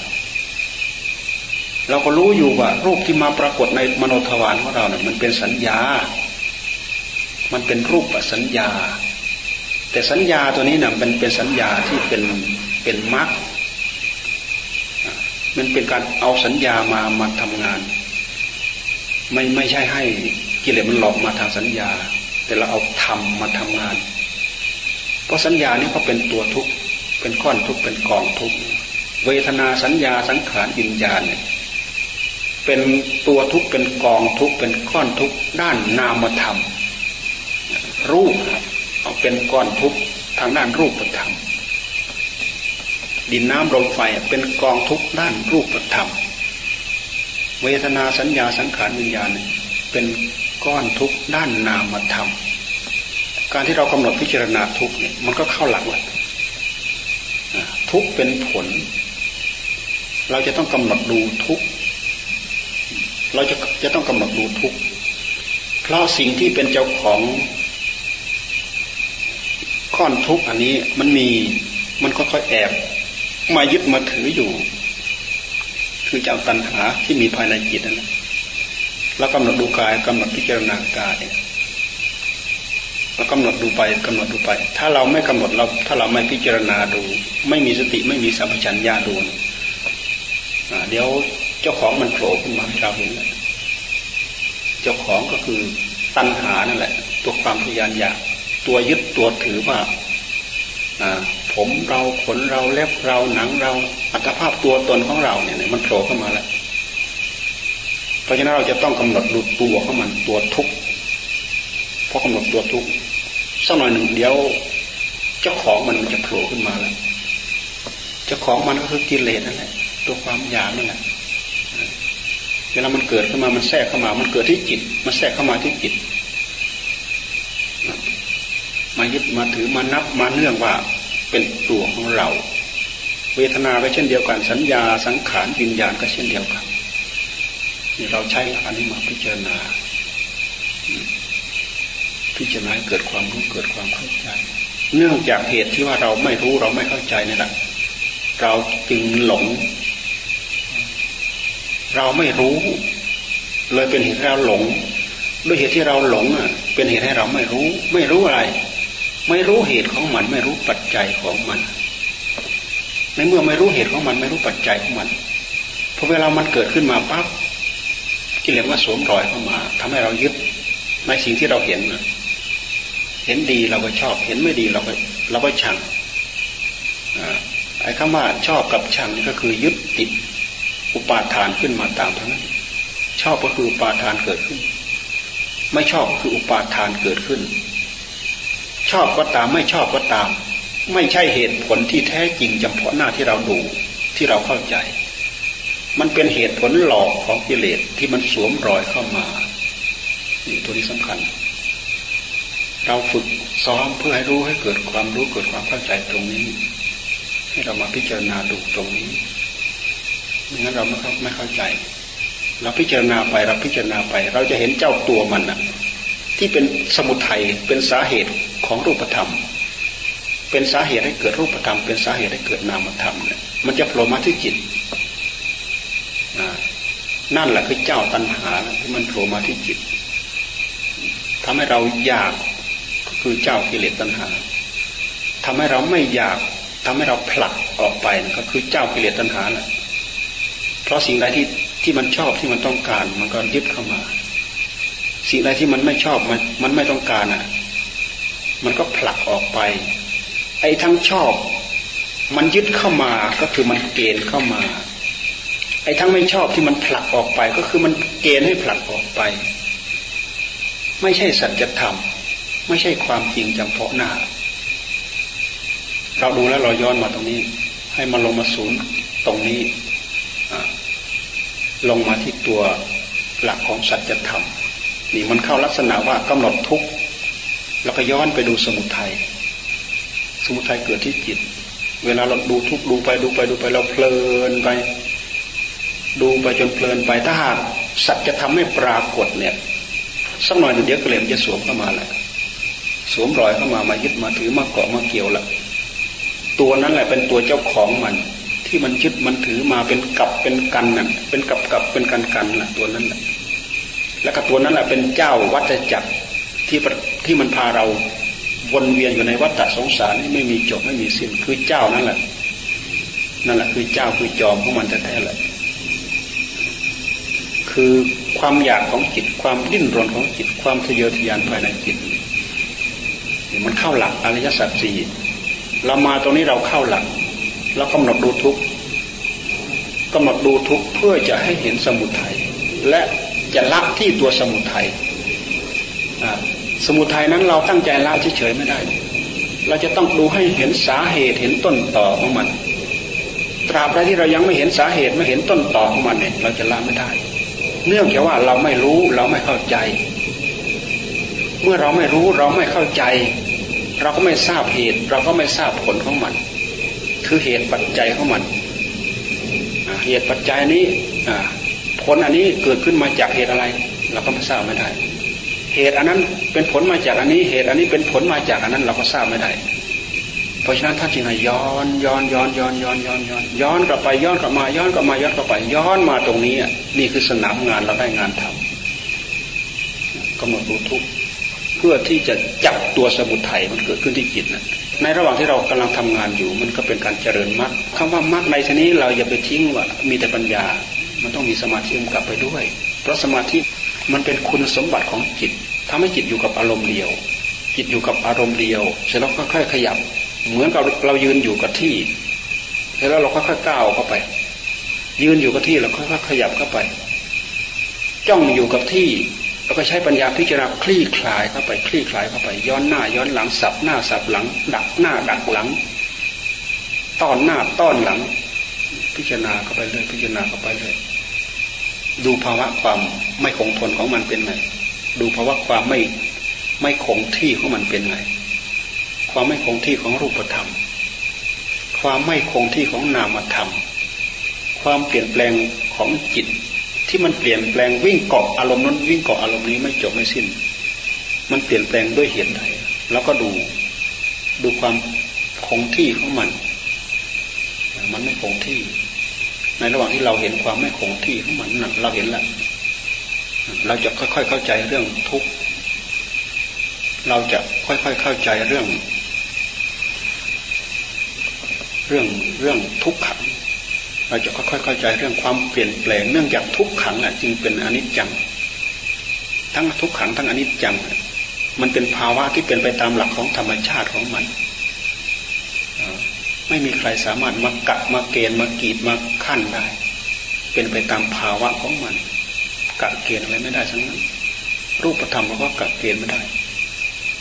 เราก็รู้อยู่ว่ารูปที่มาปรากฏในมโนทวารของเราเนี่ยมันเป็นสัญญา มันเป็นรูปสัญญา แต่สัญญาตัวนี้เนี่ยมันเป็นสัญญาที่เป็นเป็นมรรคมันเป็นการเอาสัญญามามาทำงาน ไม่ไม่ใช่ให้กิเลสมันหลอกมาทางสัญญา แต่เราเอาธรรมมาทำงาน เพราะสัญญานี้ก็เป็นตัวทุกข์เป็นก้อนทุกข์เป็นกองทุกข์เวทนาสัญญาสังขารวิญญาณเนี่ยเป็นตัวทุกข์เป็นกองทุกข์เป็นก้อนทุกข์ด้านนามธรรมรูป เอาเป็นก้อนทุกข์ทางด้านรูปธรรม ดินน้ำลมไฟเป็นกองทุกข์ด้านรูปธรรม เวทนาสัญญาสังขารวิญญาณเป็นก้อนทุกข์ด้านนามธรรม การที่เรากำหนดพิจารณาทุกเนี่ยมันก็เข้าหลักเลยทุกเป็นผล เราจะต้องกำหนดดูทุกเราจะจะต้องกำหนดดูทุกเพราะสิ่งที่เป็นเจ้าของ ก้อนทุกอันนี้มันมีมันค่อยๆแอบมายึดมาถืออยู่ คือเจ้าตัณหาที่มีภายในจิตนั่นแหละเรากำหนดดูกายกำหนดพิจารณากายเรากำหนดดูไปกำหนดดูไป ถ้าเราไม่กำหนดเรา ถ้าเราไม่พิจารณาดู ไม่มีสติไม่มีสัมปชัญญะดูเดี๋ยวเจ้าของมันโผล่ขึ้นมาให้เราเห็นเลยเจ้าของก็คือตัณหานั่นแหละ ตัวความทยานอยาก ตัวยึดตัวถือว่าผมเราขนเราเล็บเราหนังเราอัตภาพตัวตนของเราเนี่ยมันโผล่เข้ามาแล้ว เพราะฉะนั้นเราจะต้องกำหนดดูตัวของมันตัวทุกข์พอกำหนดตัวทุกข์สักหน่อยหนึ่งเดียว เจ้าของมันจะโผล่ขึ้นมาแล้วเจ้าของมันก็คือกิเลสนั่นแหละตัวความอยากนั่นแหละเวลามันเกิดขึ้นมามันแทรกเข้ามา มันเกิดที่จิต มันแทรกเข้ามาที่จิต มายึดมาถือมานับมาเนื่องว่าเป็นตัวของเรา เวทนาก็เช่นเดียวกัน สัญญาสังขารวิญญาณก็เช่นเดียวกันนี่เราใช้หลักอันนี้มาพิจารณา พิจารณาเกิดความรู้เกิดความเข้าใจ เนื่องจากเหตุที่ว่าเราไม่รู้เราไม่เข้าใจนี่แหละเราจึงหลง เราไม่รู้ เลยเป็นเหตุให้เราหลง ด้วยเหตุที่เราหลงอะ เป็นเหตุให้เราไม่รู้ ไม่รู้อะไร ไม่รู้เหตุของมัน ไม่รู้ปัจจัยของมัน ในเมื่อไม่รู้เหตุของมัน ไม่รู้ปัจจัยของมันพอเวลามันเกิดขึ้นมาปั๊บกิเลสว่าสวมรอยเข้ามาทำให้เรายึดในสิ่งที่เราเห็นเห็นดีเราก็ชอบ เห็นไม่ดีเราก็เราก็ชังไอ้คำว่าชอบกับชังนี่ก็คือยึดติดอุปาทานขึ้นมาตามทั้งนั้นชอบก็คืออุปาทานเกิดขึ้น ไม่ชอบก็คืออุปาทานเกิดขึ้น ชอบก็ตามไม่ชอบก็ตาม ไม่ใช่เหตุผลที่แท้จริงจำเพาะหน้าที่เราดูที่เราเข้าใจ มันเป็นเหตุผลหลอกของกิเลสที่มันสวมรอยเข้ามานี่ตัวนี้สำคัญ เราฝึกซ้อมเพื่อให้รู้ให้เกิดความรู้เกิดความเข้าใจตรงนี้ ให้เรามาพิจารณาดูตรงนี้ไม่งั้นเราไม่เข้าไม่เข้าใจ เราพิจารณาไปเราพิจารณาไป เราจะเห็นเจ้าตัวมันนะที่เป็นสมุทัยเป็นสาเหตุ ของรูปธรรม เป็นสาเหตุให้เกิดรูปธรรม เป็นสาเหตุให้เกิดนามธรรมเนี่ยมันจะโผล่มาที่จิตนั่นแหละคือเจ้าตัณหาที่มันโผล่มาที่จิตทำให้เราอยากก็คือเจ้ากิเลสตัณหาทำให้เราไม่อยากทำให้เราผลักออกไปก็คือเจ้ากิเลสตัณหาแหละเพราะสิ่งใดที่ที่มันชอบที่มันต้องการ มันก็ยึดเข้ามา สิ่งใดที่มันไม่ชอบมันมันไม่ต้องการอะ มันก็ผลักออกไป ไอ้ทั้งชอบ มันยึดเข้ามาก็คือมันเกณฑ์เข้ามา ไอ้ทั้งไม่ชอบที่มันผลักออกไปก็คือมันเกณฑ์ให้ผลักออกไป ไม่ใช่สัจธรรม ไม่ใช่ความจริงจำเพาะหน้า เราดูแล้วเราย้อนมาตรงนี้ ให้มันลงมาศูนย์ตรงนี้ลงมาที่ตัวหลักของสัจธรรมนี่มันเข้าลักษณะว่ากำหนดทุกข์ แล้วก็ย้อนไปดูสมุทัยสมุทัยเกิดที่จิต เวลาเราดูทุกดูไปดูไปดูไปเราเพลินไป ดูไปจนเพลินไปถ้าหากสัตว์จะทำให้ปรากฏเนี่ยสักหน่อยเดี๋ยวเกลียมจะสวมเข้ามาแหละสวมรอยเข้ามามายึดมาถือมาเกาะมาเกี่ยวละตัวนั้นแหละเป็นตัวเจ้าของมัน ที่มันยึดมันถือมาเป็นกับเป็นกันน่ะเป็นกับกับเป็นกันกันน่ะตัวนั้นแหละแล้วก็ตัวนั้นแหละเป็นเจ้าวัฏจักร ที่ที่มันพาเราวนเวียนอยู่ในวัฏสงสารที่ไม่มีจบไม่มีสิ้นคือเจ้านั่นแหละ นั่นแหละคือเจ้าคือจอมของมันแท้ๆเลยคือความอยากของจิตความดิ้นรนของจิตความทะเยอทะยานภายในจิตมันเข้าหลักอริยสัจสี่เรามาตรงนี้เราเข้าหลักเรากำหนดดูทุกกำหนดดูทุกเพื่อจะให้เห็นสมุทัยและจะละที่ตัวสมุทัย สมุทัยนั้นเราตั้งใจละเฉยๆไม่ได้ เราจะต้องดูให้เห็นสาเหตุเห็นต้นต่อของมัน ตราบใดที่เรายังไม่เห็นสาเหตุไม่เห็นต้นต่อของมันเนี่ยเราจะละไม่ได้ เนื่องจากว่าเราไม่รู้เราไม่เข้าใจ เมื่อเราไม่รู้เราไม่เข้าใจ เราก็ไม่ทราบเหตุ เราก็ไม่ทราบผลของมัน คือเหตุปัจจัยของมันเหตุปัจจัยนี้ผลอันนี้เกิดขึ้นมาจากเหตุอะไร เราก็ไม่ทราบไม่ได้ เหตุอันนั้นเป็นผลมาจากอันนี้เหตุ อันนี้เป็นผลมาจากอันนั้นเราก็ทราบไม่ได้ เพราะฉะนั้นท่านจึงให้ย้อนย้อนย้อนย้อนย้อนย้อนย้อนย้อนกลับไปย้อนกลับมาย้อนกลับมาย้อนกลับไปย้อนมาตรงนี้นี่คือสนามงานเราได้งานทำกำหนดรู้ทุกเพื่อที่จะจับตัวสมุทัยมันเกิดขึ้นที่จิตนะในระหว่างที่เรากำลังทำงานอยู่ มันก็เป็นการเจริญมรรคคำว่ามรรคในที่นี้เราอย่าไปทิ้งว่ามีแต่ปัญญา มันต้องมีสมาธิกลับไปด้วย ราะสมาธิมันเป็นคุณสมบัติของจิตทำให้จิตอยู่กับอารมณ์เดียว จิตอยู่กับอารมณ์เดียว เสร็จแล้วค่อยๆขยับ เหมือนกับเรายืนอยู่กับที่เสร็จแล้วเราค่อยๆก้าวเข้าไป ยืนอยู่กับที่เราค่อยๆขยับเข้าไป จ้องอยู่กับที่เราก็ใช้ปัญญาพิจารณาคลี่คลายเข้าไปคลี่คลายเข้าไป ย้อนหน้าย้อนหลังสับหน้าสับหลัง ดักหน้าดักหลังต้อนหน้าต้อนหลัง พิจารณาเข้าไปเลยพิจารณาเข้าไปเลย ดูภาวะความไม่คงทนของมันเป็นไง ดูภาวะความไม่ไม่คงที่ของมันเป็นไง ความไม่คงที่ของรูปธรรม ความไม่คงที่ของนามธรรม ความเปลี่ยนแปลงของจิต ที่มันเปลี่ยนแปลงวิ่งเกาะอารมณ์นั้นวิ่งเกาะอารมณ์นี้ไม่จบไม่สิ้น มันเปลี่ยนแปลงด้วยเหตุใดแล้วก็ดูดูความคงที่ของมัน มันไม่คงที่ ในระหว่างที่เราเห็นความไม่คงที่ของมันเราเห็นแล้วเราจะค่อยๆเข้าใจเรื่องทุกข์เราจะค่อยๆเข้าใจเรื่อง เรื่องเรื่องทุกขัง เราจะค่อยๆเข้าใจเรื่องความเปลี่ยนแปลง เนื่องจากทุกขังอะจึงเป็นอนิจจัง ทั้งทุกขังทั้งอนิจจัง มันเป็นภาวะที่เป็นไปตามหลักของธรรมชาติของมัน ไม่มีใครสามารถมากะมาเกณฑ์มากีดมาขั้นได้ เป็นไปตามภาวะของมัน กะเกณฑ์อะไรไม่ได้ทั้งนั้น รูปธรรมเราก็กะเกณฑ์ไม่ได้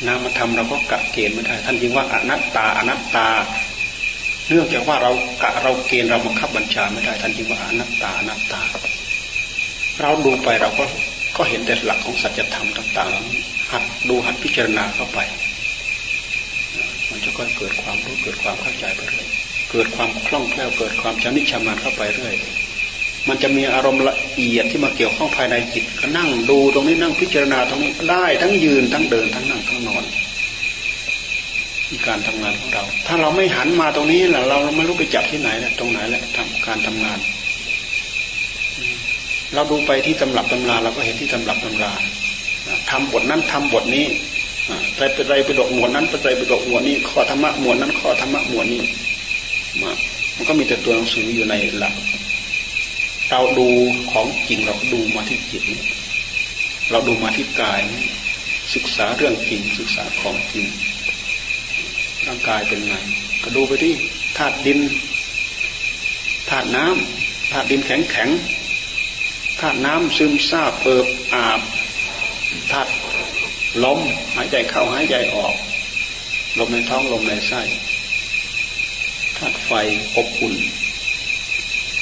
นามธรรมเราก็กะเกณฑ์ไม่ได้ ท่านจึงว่าอนัตตาอนัตตา เนื่องจากว่าเรากะเราเกณฑ์เราบังคับบัญชาไม่ได้ ท่านจึงว่าอนัตตาอนัตตา เราดูไปเราก็ก็เห็นแต่หลักของสัจธรรมต่างๆหัดดูหัดพิจารณาเข้าไป จะค่อยเกิดความรู้เกิดความเข้าใจไปเรื่อยเกิดความคล่องแคล่วเกิดความชำนิชำนาญเข้าไปเรื่อยมันจะมีอารมณ์ละเอียดที่มาเกี่ยวข้องภายในจิตก็นั่งดูตรงนี้นั่งพิจารณาตรงนี้ได้ทั้งยืนทั้งเดินทั้งนั่งทั้งนอนมีการทำงานของเรา ถ้าเราไม่หันมาตรงนี้แหละเราไม่รู้ไปจับที่ไหนแหละตรงไหนแหละทำการทำงาน เราดูไปที่ตำรับตำราเราก็เห็นที่ตำรับตำราทำบทนั้นทำบทนี้ ไตรไปไตรไปดกหมวดนั้นไปไตรไปดกหมวดนี้ ข้อธรรมะหมวดนั้น ข้อธรรมะหมวดนี้มามันก็มีแต่ตัวหนังสืออยู่ในหลัก เราดูของจริงเราดูมาที่จิตเราดูมาที่กาย ศึกษาเรื่องจริงศึกษาของจริงร่างกายเป็นไง ก็ดูไปที่ธาตุดินธาตุน้ำธาตุดินแข็งแข็งธาตุน้ำซึมซาบเปิบอาบธาตุ ลมหายใจเข้าหายใจออก ลมในท้องลมในไส้ธาตุไฟอบอุ่น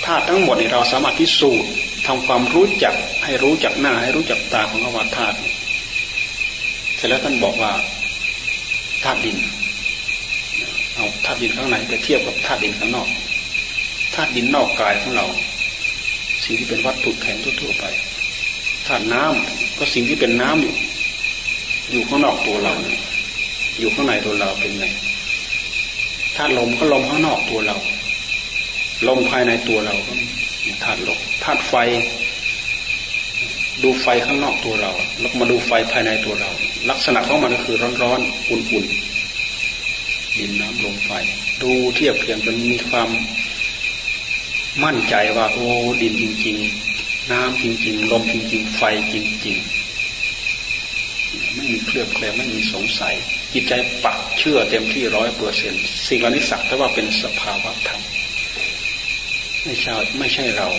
ธาตุทั้งหมดนี่เราสามารถพิสูจน์ทำความรู้จักให้รู้จักหน้าให้รู้จักตาของอวธาตุเสร็จแล้วท่านบอกว่าธาตุดิน เอาธาตุดินข้างในไปเทียบกับธาตุดินข้างนอกธาตุดินนอกกายของเรา สิ่งที่เป็นวัตถุแข็งทั่วๆไปธาตุน้ำก็สิ่งที่เป็นน้ำอยู่ อยู่ข้างนอกตัวเรา อยู่ข้างในตัวเราเป็นไงธาตุลมก็ลมข้างนอกตัวเรา ลมภายในตัวเราก็ธาตุลมธาตุไฟ ดูไฟข้างนอกตัวเรา แล้วมาดูไฟภายในตัวเรา ลักษณะของมันก็คือร้อนๆอุ่นๆดินน้ำลมไฟ ดูเทียบเทียงจนมีความมั่นใจว่า โอ้ดินจริง ๆ น้ำจริง ๆ ลมจริง ๆ ไฟจริง ๆ ไม่มีเคลือบแคลงไม่มีสงสัย จิตใจปักเชื่อเต็มที่ร้อยเปอร์เซ็นสิ่งเหล่านี้สักแต่ว่าเป็นสภาวะธรรมไม่ใช่ไม่ใช่เรา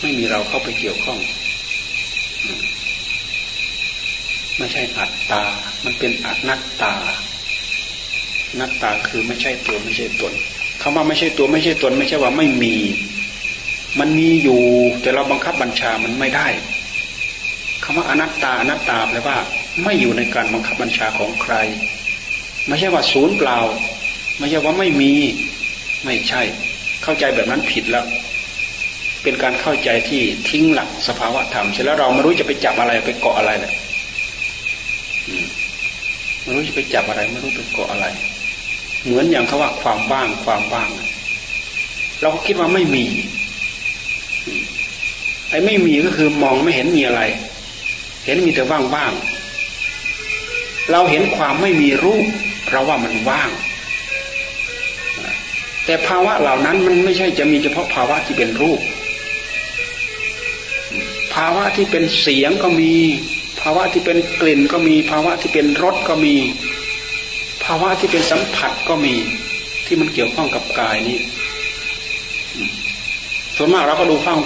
ไม่มีเราเข้าไปเกี่ยวข้องไม่ใช่อัตตา มันเป็นอนัตตานัตตาคือไม่ใช่ตัวไม่ใช่ตนคำว่าไม่ใช่ตัวไม่ใช่ตน ไม่ใช่ว่าไม่มี มันมีอยู่แต่เราบังคับบัญชามันไม่ได้คำว่าอนัตตาอนัตตาแปลว่า ไม่อยู่ในการบังคับบัญชาของใคร ไม่ใช่ว่าศูนย์เปล่า ไม่ใช่ว่าไม่มีไม่ใช่ เข้าใจแบบนั้นผิดแล้ว เป็นการเข้าใจที่ทิ้งหลักสภาวะธรรมเสร็จแล้วเราไม่รู้จะไปจับอะไรไปเกาะอะไรเลยไม่รู้จะไปจับอะไรไม่รู้ไปเกาะอะไร เหมือนอย่างเขาว่าความว่างความว่าง เราก็คิดว่าไม่มีไอ้ไม่มีก็คือมองไม่เห็นมีอะไร เห็นมีแต่ว่างๆ เราเห็นความไม่มีรูปเราว่ามันว่าง แต่ภาวะเหล่านั้นมันไม่ใช่จะมีเฉพาะภาวะที่เป็นรูป ภาวะที่เป็นเสียงก็มี ภาวะที่เป็นกลิ่นก็มี ภาวะที่เป็นรสก็มี ภาวะที่เป็นสัมผัสก็มี ที่มันเกี่ยวข้องกับกายนี้ส่วนมากเราก็ดูฟัง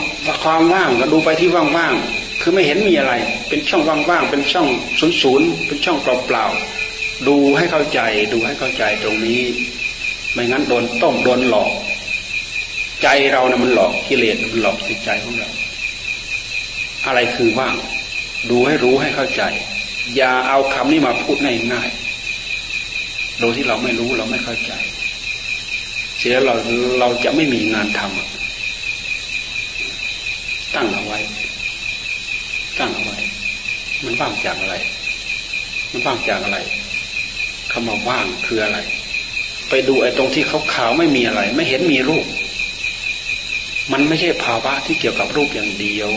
ความว่างก็ดูไปที่ว่างๆ คือไม่เห็นมีอะไร เป็นช่องว่างๆ เป็นช่องศูนย์ๆเป็นช่องเปล่าๆ ดูให้เข้าใจ ดูให้เข้าใจตรงนี้ ไม่งั้นโดนต้มโดนหลอก ใจเรานะ่ะมันหลอกกิเลสมันหลอกจิตใจของเรา อะไรคือว่าง ดูให้รู้ให้เข้าใจ อย่าเอาคำนี้มาพูดง่ายๆ โดยที่เราไม่รู้เราไม่เข้าใจ เสียเราเราจะไม่มีงานทำตั้งเอาไว้ ตั้งเอาไว้มันว่างจากอะไร มันว่างจากอะไรคำว่าว่างคืออะไร ไปดูไอ้ตรงที่เขาขาวไม่มีอะไร ไม่เห็นมีรูป มันไม่ใช่ภาวะที่เกี่ยวกับรูปอย่างเดียว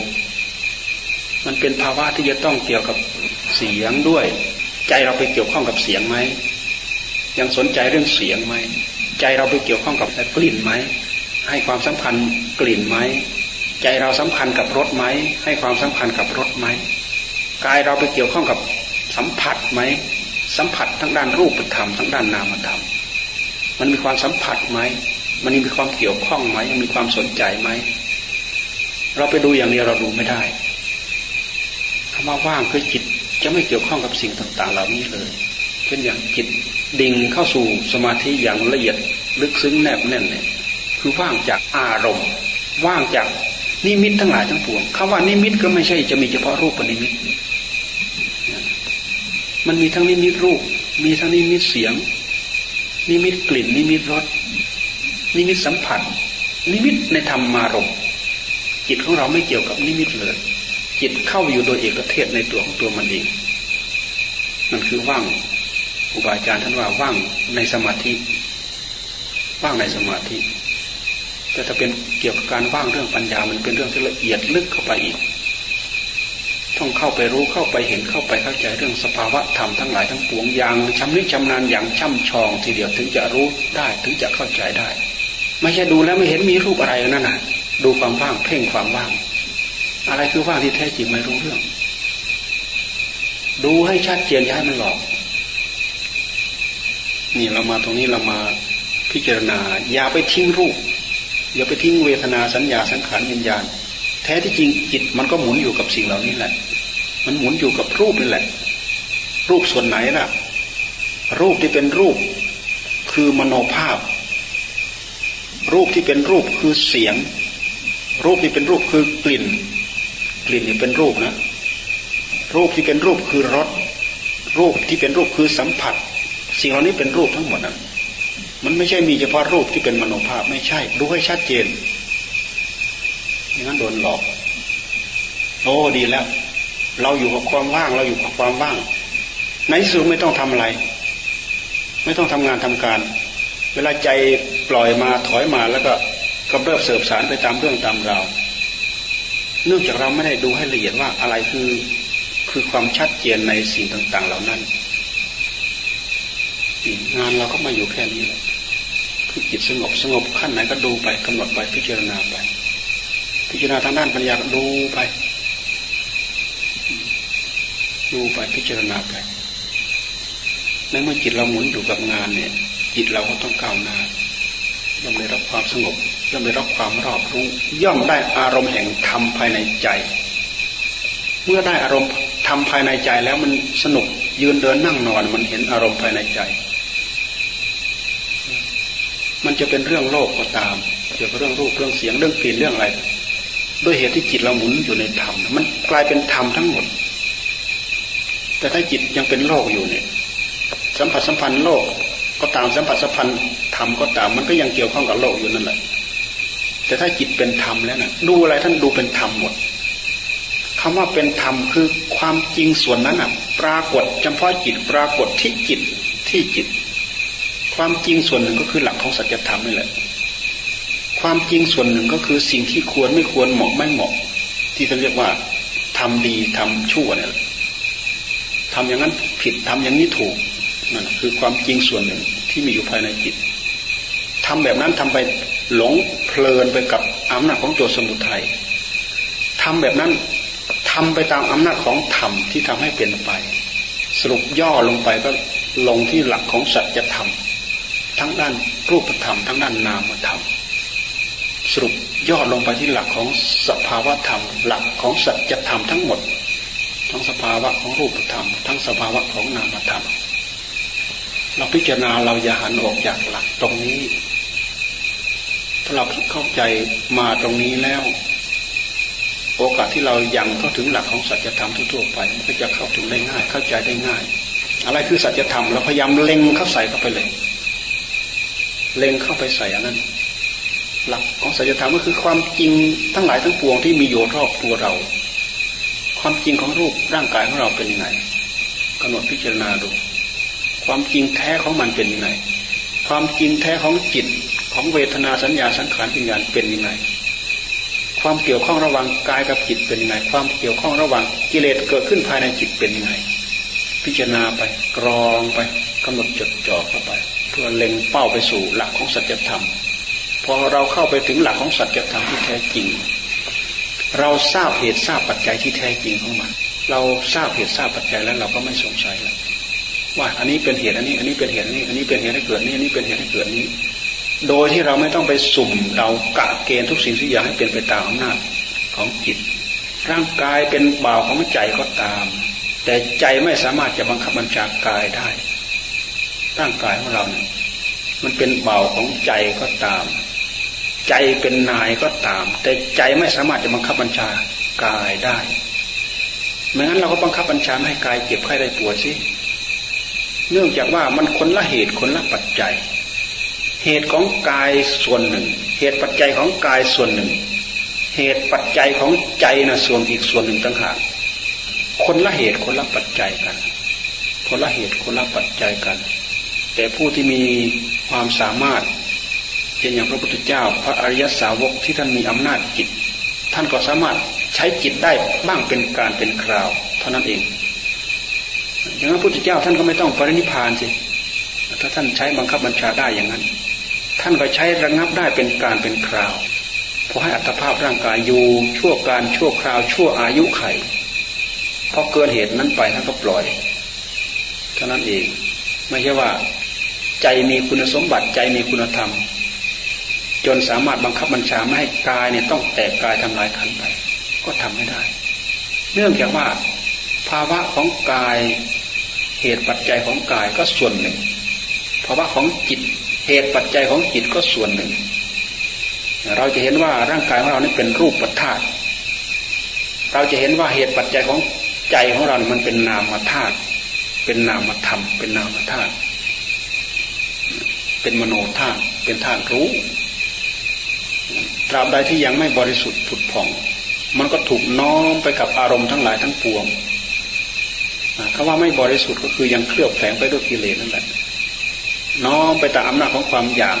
มันเป็นภาวะที่จะต้องเกี่ยวกับเสียงด้วย ใจเราไปเกี่ยวข้องกับเสียงไหม ยังสนใจเรื่องเสียงไหม ใจเราไปเกี่ยวข้องกับกลิ่นไหม ให้ความสำคัญกลิ่นไหม ใจเราสัมพันธ์กับรถไหม ให้ความสัมพันธ์กับรถไหมกายเราไปเกี่ยวข้องกับสัมผัสไหม สัมผัสทั้งด้านรูปธรรมทั้งด้านนามธรรมมันมีความสัมผัสไหม มันมีความเกี่ยวข้องไหมมีความสนใจไหม เราไปดูอย่างเดียวเราดูไม่ได้คำว่าว่างคือจิตจะไม่เกี่ยวข้องกับสิ่งต่างๆ เหล่านี้เลย เช่นอย่างจิตดิ่งเข้าสู่สมาธิอย่างละเอียดลึกซึ้งแนบแน่นเนี่ยคือว่างจากอารมณ์ ว่างจาก นิมิตทั้งหลายทั้งปวงคำว่านิมิตก็ไม่ใช่จะมีเฉพาะรูปนิมิต มันมีทั้งนิมิตรูป มีทั้งนิมิตเสียง นิมิตกลิ่น นิมิตรส นิมิตสัมผัส นิมิตในธรรมารมณ์จิตของเราไม่เกี่ยวกับนิมิตเลย จิตเข้าอยู่โดยเอกเทศในตัวของตัวมันเองนั่นคือว่างครูบาอาจารย์ท่านว่าว่างในสมาธิ ว่างในสมาธิ แต่ถ้าเป็นเกี่ยวกับการว่างเรื่องปัญญามันเป็นเรื่องที่ละเอียดลึกเข้าไปอีก ต้องเข้าไปรู้เข้าไปเห็นเข้าไปเข้าใจเรื่องสภาวะธรรมทั้งหลายทั้งปวงอย่างชำนิชำนาญอย่างช่ำชอง ทีเดียวถึงจะรู้ได้ถึงจะเข้าใจได้ ไม่ใช่ดูแล้วไม่เห็นมีรูปอะไรนั่นน่ะ ดูความว่างเพ่งความว่าง อะไรคือว่างที่แท้จริงไม่รู้เรื่อง ดูให้ชัดเจนอย่าให้มันหลอกนี่เรามาตรงนี้เรามาพิจารณาอย่าไปทิ้งรูป อย่าไปทิ้งเวทนาสัญญาสังขารวิญญาณ แท้ที่จริงจิตมันก็หมุนอยู่กับสิ่งเหล่านี้แหละ มันหมุนอยู่กับรูปนี่แหละ รูปส่วนไหนล่ะ รูปที่เป็นรูปคือมโนภาพ รูปที่เป็นรูปคือเสียง รูปที่เป็นรูปคือกลิ่น กลิ่นนี่เป็นรูปนะ รูปที่เป็นรูปคือรสรูปที่เป็นรูปคือสัมผัส สิ่งเหล่านี้เป็นรูปทั้งหมดนะ มันไม่ใช่มีเฉพาะรูปที่เป็นมโนภาพไม่ใช่ดูให้ชัดเจนอย่างนั้นโดนหลอกโอ้ดีแล้ว เราอยู่กับความว่าง เราอยู่กับความว่าง ในสุดไม่ต้องทำอะไร ไม่ต้องทำงานทำการ เวลาใจปล่อยมาถอยมาแล้วก็กำเริบเสบสารไปตามเรื่องตามราวเนื่องจากเราไม่ได้ดูให้ละเอียดว่าอะไรคือคือความชัดเจนในสิ่งต่าง ๆ เหล่านั้นงานเราก็มาอยู่แค่นี้แหละ จิตสงบสงบขั้นไหนก็ดูไปกำหนดไปพิจารณาไป พิจารณาทางด้านปัญญาก็ดูไป ดูไปพิจารณาไปในเมื่อจิตเราหมุนอยู่กับงานเนี่ย จิตเราก็ต้องก้าวหน้าย่อมได้รับความสงบย่อมได้รับความรอบรู้ ย่อมได้อารมณ์แห่งธรรมภายในใจ เมื่อได้อารมณ์ทำภายในใจแล้วมันสนุกยืนเดินนั่งนอนมันเห็นอารมณ์ภายในใจ มันจะเป็นเรื่องโลกก็ตาม เกี่ยวกับเรื่องรูปเรื่องเสียงเรื่องกลิ่นเรื่องอะไร ด้วยเหตุที่จิตเราหมุนอยู่ในธรรมมันกลายเป็นธรรมทั้งหมด แต่ถ้าจิตยังเป็นโลกอยู่เนี่ย สัมผัสสัมพันธ์โลกก็ตามสัมผัสสัมพันธ์ธรรมก็ตาม มันก็ยังเกี่ยวข้องกับโลกอยู่นั่นแหละแต่ถ้าจิตเป็นธรรมแล้วนะดูอะไรท่านดูเป็นธรรมหมดคำว่าเป็นธรรมคือความจริงส่วนนั้นอะ ปรากฏเฉพาะจิตปรากฏที่จิตที่จิต ความจริงส่วนหนึ่งก็คือหลักของสัจธรรมนี่แหละ ความจริงส่วนหนึ่งก็คือสิ่งที่ควรไม่ควรเหมาะไม่เหมาะ ที่จะเรียกว่าทำดีทำชั่วเนี่ยทำอย่างนั้นผิดทำอย่างนี้ถูกนั่นคือความจริงส่วนหนึ่งที่มีอยู่ภายในจิตทำแบบนั้นทำไปหลงเพลินไปกับอำนาจของตัวสมุทัยทำแบบนั้นทำไปตามอำนาจของธรรมที่ทำให้เป็นไป สรุปย่อลงไปก็ลงที่หลักของสัจธรรม ทั้งด้านรูปธรรม ทั้งด้านนามธรรม สรุปย่อลงไปที่หลักของสภาวะธรรม หลักของสัจธรรมทั้งหมด ทั้งสภาวะของรูปธรรม ทั้งสภาวะของนามธรรม เราพิจารณาเราอย่าหันออกจากหลักตรงนี้ถ้าเราเข้าใจมาตรงนี้แล้ว โอกาสที่เรายังเข้าถึงหลักของสัจธรรมทั่วๆไปมันก็จะเข้าถึงได้ง่าย เข้าใจได้ง่าย อะไรคือสัจธรรมเราพยายามเล็งเข้าใส่เข้าไปเลย เล็งเข้าไปใส่อันนั้น หลักของสัจธรรมก็คือความจริงทั้งหลายทั้งปวงที่มีอยู่รอบตัวเรา ความจริงของรูปร่างกายของเราเป็นยังไงกำหนดพิจารณาดู ความจริงแท้ของมันเป็นยังไง ความจริงแท้ของจิตของเวทนาสัญญาสังขารวิญญาณเป็นยังไงความเกี่ยวข้องระหว่างกายกับจิตเป็นยังไง ความเกี่ยวข้องระหว่างกิเลสเกิดขึ้นภายในจิตเป็นยังไง พิจารณาไปกรองไปกำหนดจดจ่อเข้าไป เพื่อเล็งเป้าไปสู่หลักของสัจธรรมพอเราเข้าไปถึงหลักของสัจธรรมที่แท้จริง เราทราบเหตุทราบปัจจัยที่แท้จริงของมัน เราทราบเหตุทราบปัจจัยแล้วเราก็ไม่สงสัยแล้วว่าอันนี้เป็นเหตุอันนี้ อันนี้เป็นเหตุอันนี้ อันนี้เป็นเหตุให้เกิดนี้อันนี้เป็นเหตุให้เกิดนี้ โดยที่เราไม่ต้องไปสุ่มเรากะเกณฑ์ทุกสิ่งทุกอย่างให้เป็นไปตามอำนาจของจิต ร่างกายเป็นบ่าวของใจก็ตาม แต่ใจไม่สามารถจะบังคับบัญชากายได้ ร่างกายของเราเนี่ยมันเป็นเบาของใจก็ตาม ใจเป็นนายก็ตาม แต่ใจไม่สามารถจะบังคับบัญชากายได้ไม่งั้นเราก็บังคับบัญชาไม่ให้กายเจ็บไข้ได้ปวดสิเนื่องจากว่ามันคนละเหตุคนละปัจจัย เหตุของกายส่วนหนึ่ง เหตุปัจจัยของกายส่วนหนึ่ง เหตุปัจจัยของใจนะส่วนอีกส่วนหนึ่งต่างหากคนละเหตุคนละปัจจัยกัน คนละเหตุคนละปัจจัยกัน แต่ผู้ที่มีความสามารถเช่นอย่างพระพุทธเจ้า พระอริยสาวกที่ท่านมีอำนาจจิต ท่านก็สามารถใช้จิตได้บ้างเป็นการเป็นคราว เท่านั้นเองอย่างนั้นพระพุทธเจ้าท่านก็ไม่ต้องปรินิพานสิถ้าท่านใช้บังคับบัญชาได้อย่างนั้น ท่านก็ใช้ระงับได้เป็นการเป็นคราวพอให้อัตภาพร่างกายอยู่ชั่วการชั่วคราวชั่วอายุไขพอเกินเหตุนั้นไปท่านก็ปล่อยเท่านั้นเอง ไม่ใช่ว่า ใจมีคุณสมบัติใจมีคุณธรรม จนสามารถบังคับบัญชาไม่ให้กายเนี่ยต้องแตกกายทำลายขันไป ก็ทำไม่ได้ เนื่องจากว่า ภาวะของกายเหตุปัจจัยของกายก็ส่วนหนึ่งภาวะของจิตเหตุปัจจัยของจิตก็ส่วนหนึ่ง เราจะเห็นว่าร่างกายของเรานี่เป็นรูปปัธาตุเราจะเห็นว่าเหตุปัจจัยของใจของเรา มันเป็นนามธาตุเป็นนามธรรม เป็นนามธาตุ เป็นมโนธาตุเป็นธาตุรู้ ตราบใดที่ยังไม่บริสุทธิ์ผุดผ่อง มันก็ถูกน้อมไปกับอารมณ์ทั้งหลายทั้งปวงคำว่าไม่บริสุทธิ์ก็คือยังเคลือบแฝงไปด้วยกิเลสนั่นแหละน้อมไปตามอำนาจของความอยาก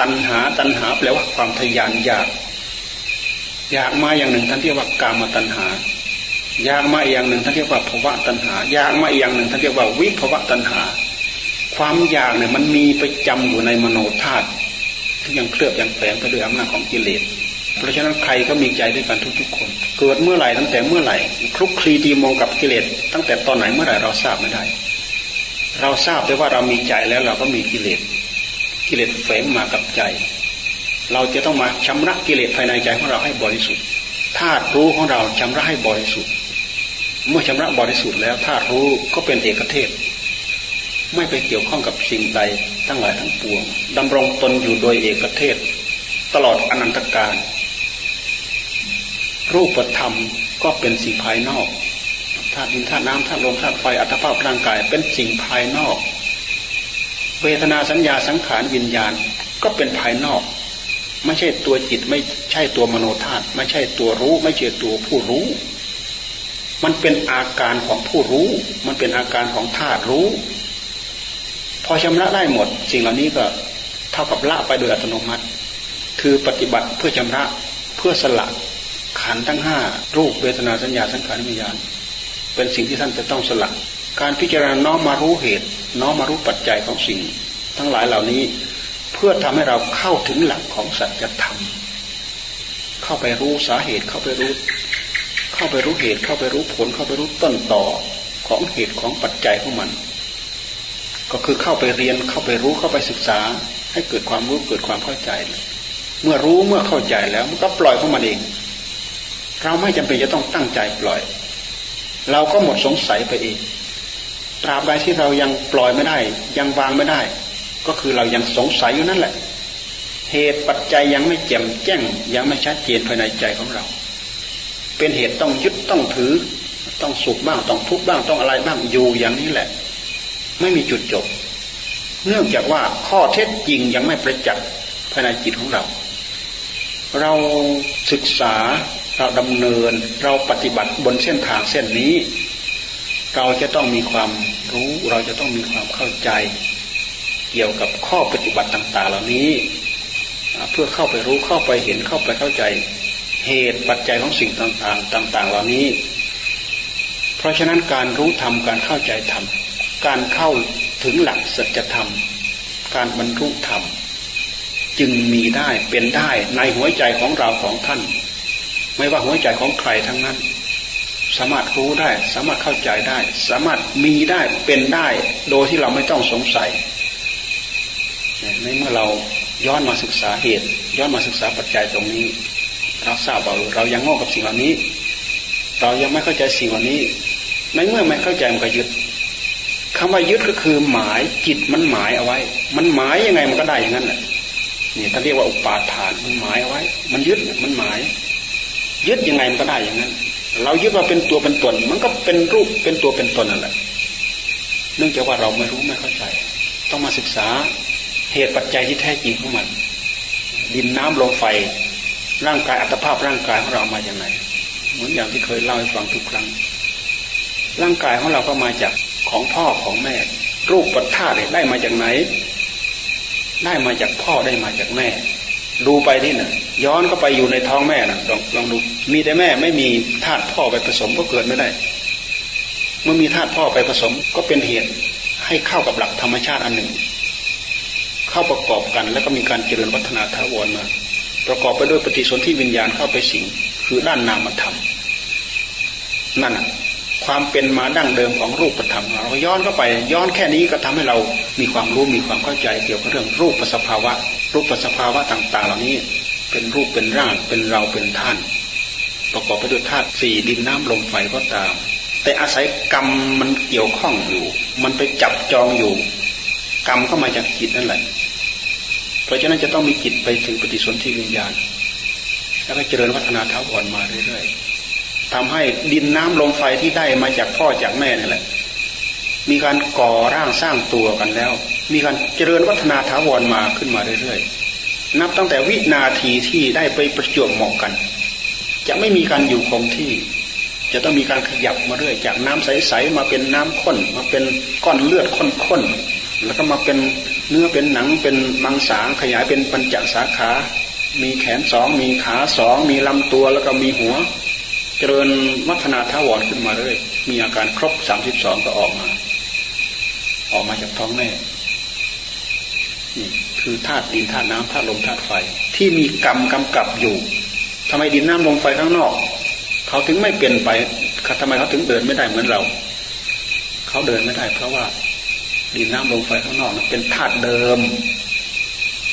ตัณหาตัณหาแปลว่าความทยานอยาก อยากมาอย่างหนึ่งท่านเรียกว่ากามตัณหา อยากมาอย่างหนึ่งท่านเรียกว่าภวะตัณหา อยากมาอย่างหนึ่งท่านเรียกว่าวิภวะตัณหา ความอยากเนี่ยมันมีประจำอยู่ในมโนธาตุที่ยังเคลือบยังแฝงไปด้วยอำนาจของกิเลส เพราะฉะนั้นใครก็มีใจด้วยกันทุกๆคน เกิดเมื่อไหร่ตั้งแต่เมื่อไหร่คลุกคลีตีมองกับกิเลส ตั้งแต่ตอนไหนเมื่อไหร่เราทราบไม่ได้ เราทราบได้ว่าเรามีใจแล้วเราก็มีกิเลส กิเลสแฝงมากับใจ เราจะต้องมาชำระกิเลสภายในใจของเราให้บริสุทธิ์ธาตุรู้ของเราชำระให้บริสุทธิ์ เมื่อชำระบริสุทธิ์แล้วธาตุรู้ก็เป็นเอกเทศ ไม่ไปเกี่ยวข้องกับสิ่งใดทั้งหลายทั้งปวงดำรงตนอยู่โดยเอกเทศ ตลอดอนันตกาลรูปธรรมก็เป็นสิ่งภายนอกธาตุดินธาตุน้ำธาตุลมธาตุไฟอัตภาพร่างกายเป็นสิ่งภายนอก เวทนาสัญญาสังขารวิญญาณก็เป็นภายนอก ไม่ใช่ตัวจิตไม่ใช่ตัวมโนธาตุไม่ใช่ตัวรู้ ไม่ใช่ตัวผู้รู้ มันเป็นอาการของผู้รู้ มันเป็นอาการของธาตุรู้ อชำระได้หมด สิ่งเหล่านี้ก็เท่ากับละไปโดยอัตโนมัติ คือปฏิบัติเพื่อชำระเพื่อสละขันทั้งห้ารูปเวทนาสัญญาสังขารวิญญาณ เป็นสิ่งที่ท่านจะต้องสลักการพิจารณาน้อมมารู้เหตุ น้อมมารู้ปัจจัยของสิ่ง ทั้งหลายเหล่านี้เพื่อทำให้เราเข้าถึงหลักของสัจธรรมเข้าไปรู้สาเหตุเข้าไปรู้ เข้าไปรู้เหตุเข้าไปรู้ผลเข้าไปรู้ต้นต่อของเหตุของปัจจัยของมัน ก็คือเข้าไปเรียนเข้าไปรู้เข้าไปศึกษา ให้เกิดความรู้เกิดความเข้าใจ เมื่อรู้เมื่อเข้าใจแล้วมันก็ปล่อยของมันเอง เราไม่จำเป็นจะต้องตั้งใจปล่อย เราก็หมดสงสัยไปเองตราบใดที่เรายังปล่อยไม่ได้ ยังวางไม่ได้ ก็คือเรายังสงสัยอยู่นั่นแหละ เหตุปัจจัยยังไม่แจ่มแจ้ง ยังไม่ชัดเจนภายในใจของเรา เป็นเหตุต้องยึดต้องถือ ต้องสุขบ้างต้องทุกข์บ้างต้องอะไรบ้างอยู่อย่างนี้แหละ ไม่มีจุดจบ เนื่องจากว่าข้อเท็จจริงยังไม่ประจักษ์ภายในจิตของเรา เราศึกษาเราดำเนินเราปฏิบัติบนเส้นทางเส้นนี้ เราจะต้องมีความรู้เราจะต้องมีความเข้าใจ เกี่ยวกับข้อปฏิบัติต่าง ๆ เหล่านี้ เพื่อเข้าไปรู้เข้าไปเห็นเข้าไปเข้าใจเหตุปัจจัยของสิ่งต่างๆ ต่าง ๆ เหล่านี้ เพราะฉะนั้นการรู้ธรรมการเข้าใจธรรม การเข้าถึงหลักสัจธรรม การบรรลุธรรม จึงมีได้เป็นได้ในหัวใจของเราของท่าน ไม่ว่าหัวใจของใครทั้งนั้น สามารถรู้ได้ สามารถเข้าใจได้ สามารถมีได้เป็นได้โดยที่เราไม่ต้องสงสัยในเมื่อเราย้อนมาศึกษาเหตุ ย้อนมาศึกษาปัจจัยตรงนี้ เราทราบว่าเรายังง่กับสิ่งเหล่านี้ เรายังไม่เข้าใจสิ่งเหล่านี้ในเมื่อไม่เข้าใจมันก็ยึด คำว่ายึดก็คือหมายจิตมันหมายเอาไว้ มันหมายยังไงมันก็ได้อย่างนั้นแหละนี่ท่านเรียกว่าอุปาทานมันหมายเอาไว้ มันยึดมันหมาย ยึดยังไงมันก็ได้อย่างนั้น เรายึดว่าเป็นตัวเป็นตน มันก็เป็นรูปเป็นตัวเป็นตนนั่นแหละ เนื่องจากว่าเราไม่รู้ไม่เข้าใจ ต้องมาศึกษาเหตุปัจจัยที่แท้จริงของมัน ดินน้ำลมไฟ ร่างกายอัตภาพร่างกายของเรามาอย่างไรเหมือนอย่างที่เคยเล่าให้ฟังทุกครั้ง ร่างกายของเราก็มาจาก ของพ่อของแม่ รูปปัจธาตุได้มาจากไหน ได้มาจากพ่อได้มาจากแม่ ดูไปที่นะย้อนก็ไปอยู่ในท้องแม่นะลองลองดูมีแต่แม่ไม่มีธาตุพ่อไปผสมก็เกิดไม่ได้ เมื่อมีธาตุพ่อไปผสมก็เป็นเหตุให้เข้ากับหลักธรรมชาติอันหนึ่ง เข้าประกอบกันแล้วก็มีการเจริญวัฒนาทาวรมาประกอบไปด้วยปฏิสนธิวิญญาณเข้าไปสิงคือด้านนามธรรมนั่น ความเป็นมาดั้งเดิมของรูปธรรมเราย้อนเข้าไปย้อนแค่นี้ก็ทำให้เรามีความรู้มีความเข้าใจเกี่ยวกับเรื่องรูปสภาวะ รูปสภาวะต่าง ๆ เหล่านี้เป็นรูปเป็นร่างเป็นเราเป็นท่าน ประกอบไปด้วยธาตุสี่ดินน้ำลมไฟก็ตาม แต่อาศัยกรรมมันเกี่ยวข้องอยู่ มันไปจับจองอยู่ กรรมก็มาจากจิตนั่นแหละ เพราะฉะนั้นจะต้องมีจิตไปถึงปฏิสนธิวิญญาณ แล้วก็เจริญวัฒนาเท้าอ่อนมาเรื่อยๆ ทำให้ดินน้ำลมไฟที่ได้มาจากพ่อจากแม่นี่แหละ มีการก่อร่างสร้างตัวกันแล้ว มีการเจริญวัฒนาถาวรมาขึ้นมาเรื่อยๆ นับตั้งแต่วินาทีที่ได้ไปประจวบเหมาะกัน จะไม่มีการอยู่คงที่ จะต้องมีการขยับมาเรื่อย จากน้ำใสๆมาเป็นน้ำข้น มาเป็นก้อนเลือดข้นๆ แล้วก็มาเป็นเนื้อเป็นหนังเป็นมังสาขยายเป็นปัญจสาขา มีแขนสองมีขาสองมีลำตัวแล้วก็มีหัว จริญวัฒนาทาวรขึ้นมาเรื่อยมีอาการครบสามสิบสองก็ออกมา ออกมาจากท้องแม่นี่คือธาตุดินธาตุน้ำธาตุลมธาตุไฟ ที่มีกรรมกำกับอยู่ทำไมดินน้ำลมไฟข้างนอก เขาถึงไม่เปลี่ยนไปทำไมเขาถึงเดินไม่ได้เหมือนเรา เขาเดินไม่ได้ เพราะว่าดินน้ำลมไฟข้างนอกนันเป็นธาตุเดิม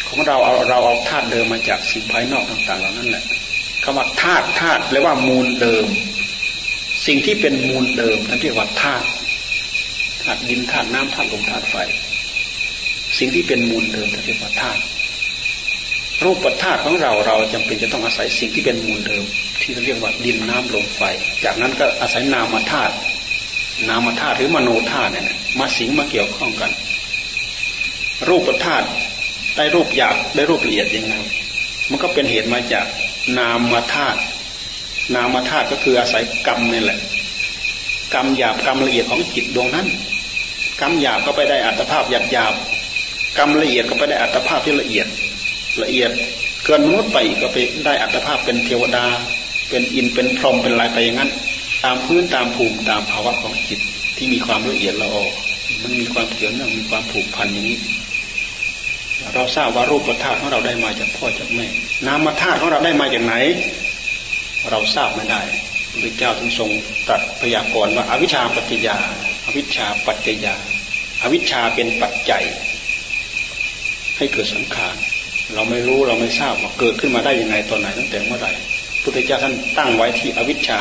ของเราเอาเราเอาธาตุเดิมมาจากสิ่งภายนอกต่างๆเหล่านั้นแหละ คำว่าธาตุธาตุแปลว่ามูลเดิม สิ่งที่เป็นมูลเดิมนั่นเรียกว่าธาตุธาตุดินธาตุน้ำธาตุลมธาตุไฟ สิ่งที่เป็นมูลเดิมนั่นเรียกว่าธาตุรูปธาตุของเราเราจำเป็นจะต้องอาศัยสิ่งที่เป็นมูลเดิม ที่เรียกว่าดินน้ำลมไฟ จากนั้นก็อาศัยนามธาตุนามธาตุหรือมโนธาตุเนี่ยมาสิงมาเกี่ยวข้องกัน รูปธาตุได้รูปหยาบได้รูปละเอียดยังไงมันก็เป็นเหตุมาจาก นามธาตุนามธาตุก็คืออาศัยกรรมนี่แหละ กรรมหยาบกรรมละเอียดของจิตดวงนั้น กรรมหยาบก็ไปได้อัตภาพหยาบหยาบกรรมละเอียดก็ไปได้อัตภาพที่ละเอียดละเอียดเกินมนุษย์ไปก็ไปได้อัตภาพเป็นเทวดา เป็นอินเป็นพรหมเป็นลายไปอย่างนั้น ตามพื้นตามภูมิตามภาวะของจิตที่มีความละเอียดละออมันมีความเกี่ยวเนื่องมีความผูกพันอย่างนี้ เราทราบว่ารูปธาตุของเราได้มาจากพ่อจากแม่ นามธาตุของเราได้มาจากไหน เราทราบไม่ได้พระเจ้าถึงทรงตรัสพยากรณ์ว่าอาวิชชาปัจจยาอาวิชชาปัจจยาอาวิชชาเป็นปัจจัย ให้เกิดสังขาร เราไม่รู้เราไม่ทราบว่าเกิดขึ้นมาได้ยังไงตอนไหนตั้งแต่เมื่อไหร่พุทธเจ้าท่านตั้งไว้ที่อวิชชา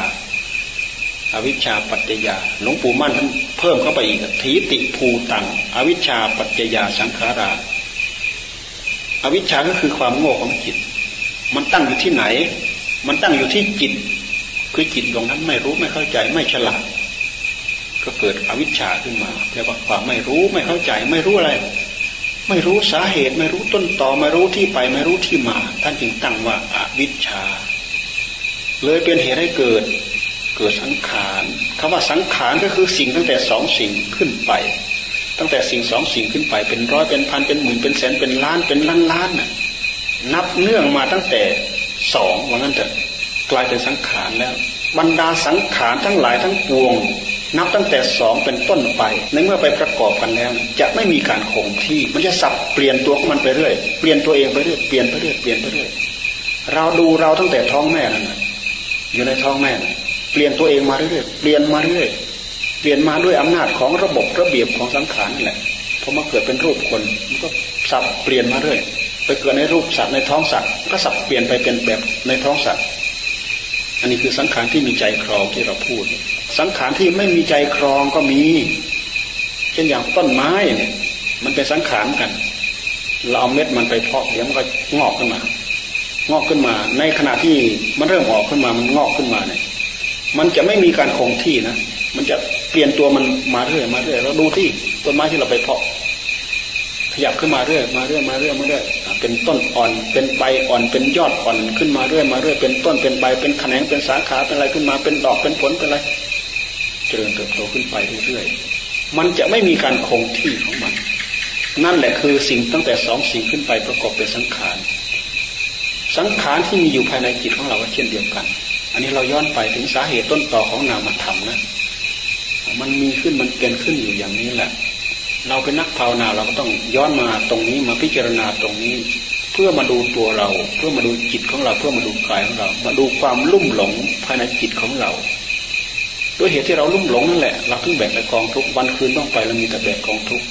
อวิชชาปัจจยาหลวงปู่มั่นท่านเพิ่มเข้าไปอีกทีติภูตังอวิชชาปัจจยาสังขารา อวิชชาก็คือความโง่ของจิต มันตั้งอยู่ที่ไหน มันตั้งอยู่ที่จิต คือจิตดวงนั้นไม่รู้ไม่เข้าใจไม่ฉลาด ก็เกิดอวิชชาขึ้นมาแปลว่าความไม่รู้ไม่เข้าใจ ไม่รู้อะไร ไม่รู้สาเหตุ ไม่รู้ต้นตอไม่รู้ที่ไปไม่รู้ที่มา ท่านจึงตั้งว่าอาวิชชา เลยเป็นเหตุให้เกิดเกิดสังขารคำว่าสังขารก็คือสิ่งตั้งแต่สองสิ่งขึ้นไป ตั้งแต่สิ่งสองสิ่งขึ้นไปเป็นร้อยเป็นพันเป็นหมื่นเป็นแสนเป็นล้านเป็นล้านล้านน่ะนับเนื่องมาตั้งแต่สองว่างั้นเถอะกลายเป็นสังขารแล้ว บรรดาสังขารทั้งหลายทั้งปวง นับตั้งแต่สองเป็นต้นไป ในเมื่อไปประกอบกันแล้ว จะไม่มีการคงที่ มันจะสับเปลี่ยนตัวของมันไปเรื่อยเปลี่ยนตัวเองไปเรื่อยเปลี่ยนไปเรื่อยเปลี่ยนไปเรื่อยเราดูเราตั้งแต่ท้องแม่นั่นอยู่ในท้องแม่ เปลี่ยนตัวเองมาเรื่อยเปลี่ยนมาเรื่อย เปลี่ยนมาด้วยอำนาจของระบบระเบียบของสังขารนี่แหละพอมาเกิดเป็นรูปคนมันก็สับเปลี่ยนมาเรื่อยไปเกิดในรูปสัตว์ในท้องสัตว์ก็สับเปลี่ยนไปเป็นแบบในท้องสัตว์ อันนี้คือสังขารที่มีใจครองที่เราพูด สังขารที่ไม่มีใจครองก็มี เช่นอย่างต้นไม้เนี่ยมันเป็นสังขารกัน เราเอาเม็ดมันไปเพาะเดี๋ยวมันก็งอกขึ้นมา งอกขึ้นมา ในขณะที่มันเริ่มออกขึ้นมามันงอกขึ้นมาเนี่ย มันจะไม่มีการคงที่นะ มันจะ เปลี่ยนตัวมันมาเรื่อยมาเรื่อยเราดูที่ต้นไม้ที่เราไปเพาะ ขยับขึ้นมาเรื่อยมาเรื่อยมาเรื่อยมาเรื่อยเป็นต้นอ่อน เป็นใบอ่อนเป็นยอดอ่อนขึ้นมาเรื่อยมาเรื่อยเป็นต้นเป็นใบเป็นแขนงเป็นสาขาเป็นอะไรขึ้นมาเป็นดอกเป็นผลเป็นอะไร เจริญเติบโตขึ้นไปเรื่อยๆมันจะไม่มีการคงที่ของมัน นั่นแหละคือสิ่งตั้งแต่สองสิ่งขึ้นไปประกอบเป็นสังขารสังขารที่มีอยู่ภายในจิตของเราเช่นเดียวกัน อันนี้เราย้อนไปถึงสาเหตุต้นต่อของนามธรรมนะ มันมีขึ้นมันเป็นขึ้นอยู่อย่างนี้แหละ เราเป็นนักภาวนาเราก็ต้องย้อนมาตรงนี้มาพิจารณาตรงนี้ เพื่อมาดูตัวเรา เพื่อมาดูจิตของเรา เพื่อมาดูกายของเรา มาดูความลุ่มหลงภายในจิตของเราด้วยเหตุที่เราลุ่มหลงนั่นแหละเราถึงแบกไปกองทุกวันคืนต้องไปเรามีแต่แบกกองทุก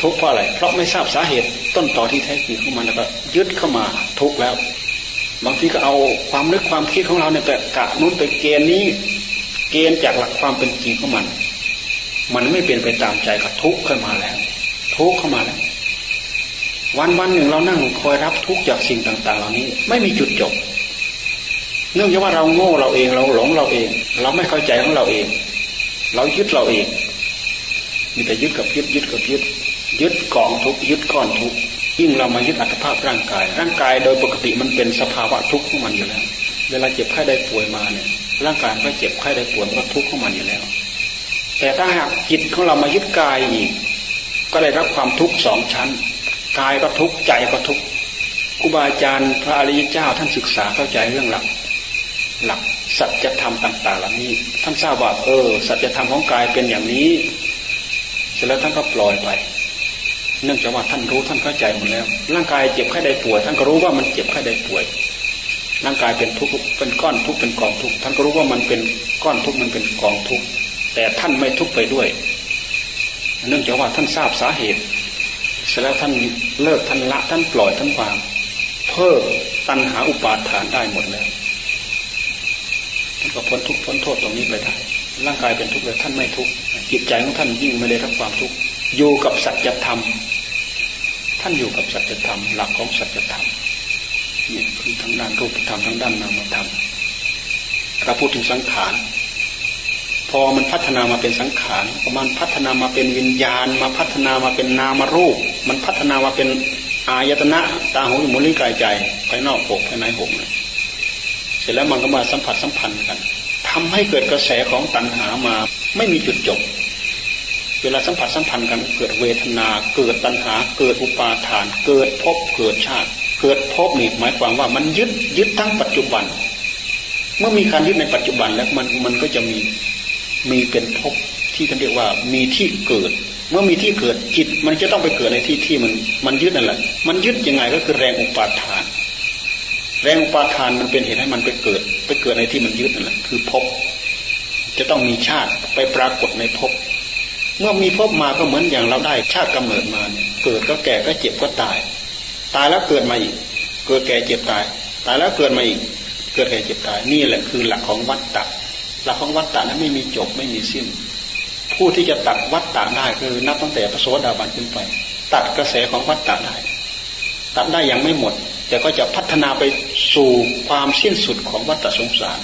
ทุกเพราะอะไร เพราะไม่ทราบสาเหตุต้นต่อที่แท้จริงของมันแล้วก็ยึดเข้ามาทุกแล้ว บางทีก็เอาความนึกความคิดของเราเนี่ยไปกะนู้นไปเกณฑ์นี้ เกณฑ์จากหลักความเป็นจริงของมัน มันไม่เป็นไปตามใจก็ทุกข์ขึ้นมาแล้ว ทุกข์เข้ามาแล้ว วันวันหนึ่งเรานั่งคอยรับทุกข์จากสิ่งต่าง ๆ เหล่านี้ ไม่มีจุดจบ เนื่องจากว่าเราโง่เราเองเราหลงเราเอง เราไม่เข้าใจของเราเอง เรายึดเราเอง มีแต่ยึดกับยึดยึดกับยึด ยึดกองทุกยึดก้อนทุกยิ่งเรามายึดอัตภาพร่างกาย ร่างกายโดยปกติมันเป็นสภาวะทุกข์ของมันอยู่แล้ว เวลาเจ็บไข้ได้ป่วยมาเนี่ย ร่างกายก็เจ็บไข้ได้ป่วยก็ทุกข์ของมันอยู่แล้ว แต่ถ้าหากจิตของเรามายึดกายอีก ก็ได้รับความทุกข์สองชั้น กายก็ทุกข์ใจก็ทุกข์ครูบาอาจารย์พระอริยเจ้าท่านศึกษาเข้าใจเรื่องหลัก หลักสัจธรรมต่าง ๆ เหล่านี้ ท่านทราบว่าเออ สัจธรรมของกายเป็นอย่างนี้ เสร็จแล้วท่านก็ปล่อยไป เนื่องจากว่าท่านรู้ท่านเข้าใจหมดแล้ว ร่างกายเจ็บไข้ได้ป่วยท่านก็รู้ว่ามันเจ็บไข้ได้ป่วย ร่างกายเป็นทุกข์เป็นก้อนทุกข์เป็นกองทุกข์ท่านก็รู้ว่ามันเป็นก้อนทุกข์มันเป็นกองทุกข์แต่ท่านไม่ทุกข์ไปด้วย เนื่องจากว่าท่านทราบสาเหตุเสร็จแล้วท่านเลิกท่านละท่านปล่อยท่านวางเพิ่มตัณหาอุปาทานได้หมดแล้วท่านก็พ้นทุกข์พ้นโทษตรงนี้ไปได้ร่างกายเป็นทุกข์เลยท่านไม่ทุกข์จิตใจของท่านยิ่งไม่ได้รับความทุกข์อยู่กับสัจธรรม ท่านอยู่กับสัจธรรม หลักของสัจธรรม นี่คือทั้งด้านรูปธรรมทั้งด้านนามธรรมเราพูดถึงสังขารพอมันพัฒนามาเป็นสังขารมันพัฒนามาเป็นวิญญาณ มาพัฒนามาเป็นนามรูป มันพัฒนามาเป็นอายตนะตาหูจมูกลิ้นกายใจภายนอกหกภายในหกเสร็จแล้วมันก็มาสัมผัสสัมพันธ์กันทำให้เกิดกระแสของตัณหามาไม่มีจุดจบ เวลาสัมผัสสัมพันธ์กันเกิดเวทนา เกิดตัณหา เกิดอุปาทาน เกิดภพเกิดชาติ เกิดภพนี่หมายความว่ามันยึดยึดทั้งปัจจุบัน เมื่อมีการยึดในปัจจุบันแล้วมันมันก็จะมีมีเป็นภพที่เขาเรียกว่ามีที่เกิด เมื่อมีที่เกิดจิต มันจะต้องไปเกิดในที่ที่มันมันยึดนั่นแหละ มันยึดยังไงก็คือแรงอุปาทาน แรงอุปาทานมันเป็นเหตุให้มันไปเกิด ไปเกิดในที่มันยึดนั่นแหละคือภพจะต้องมีชาติไปปรากฏในภพ เมื่อมีภพมาก็เหมือนอย่างเราได้ชาติกำเนิดมาเนี่ยเกิดก็แก่ก็เจ็บก็ตาย ตายแล้วเกิดมาอีก เกิดแก่เจ็บตาย ตายแล้วเกิดมาอีก เกิดแก่เจ็บตาย นี่แหละคือหลักของวัฏฏะหลักของวัฏฏะนั้นไม่มีจบไม่มีสิ้น ผู้ที่จะตัดวัฏฏะได้คือนับตั้งแต่พระโสดาบันขึ้นไป ตัดกระแสของวัฏฏะได้ ตัดได้ยังไม่หมด แต่ก็จะพัฒนาไปสู่ความสิ้นสุดของวัฏฏะสงสาร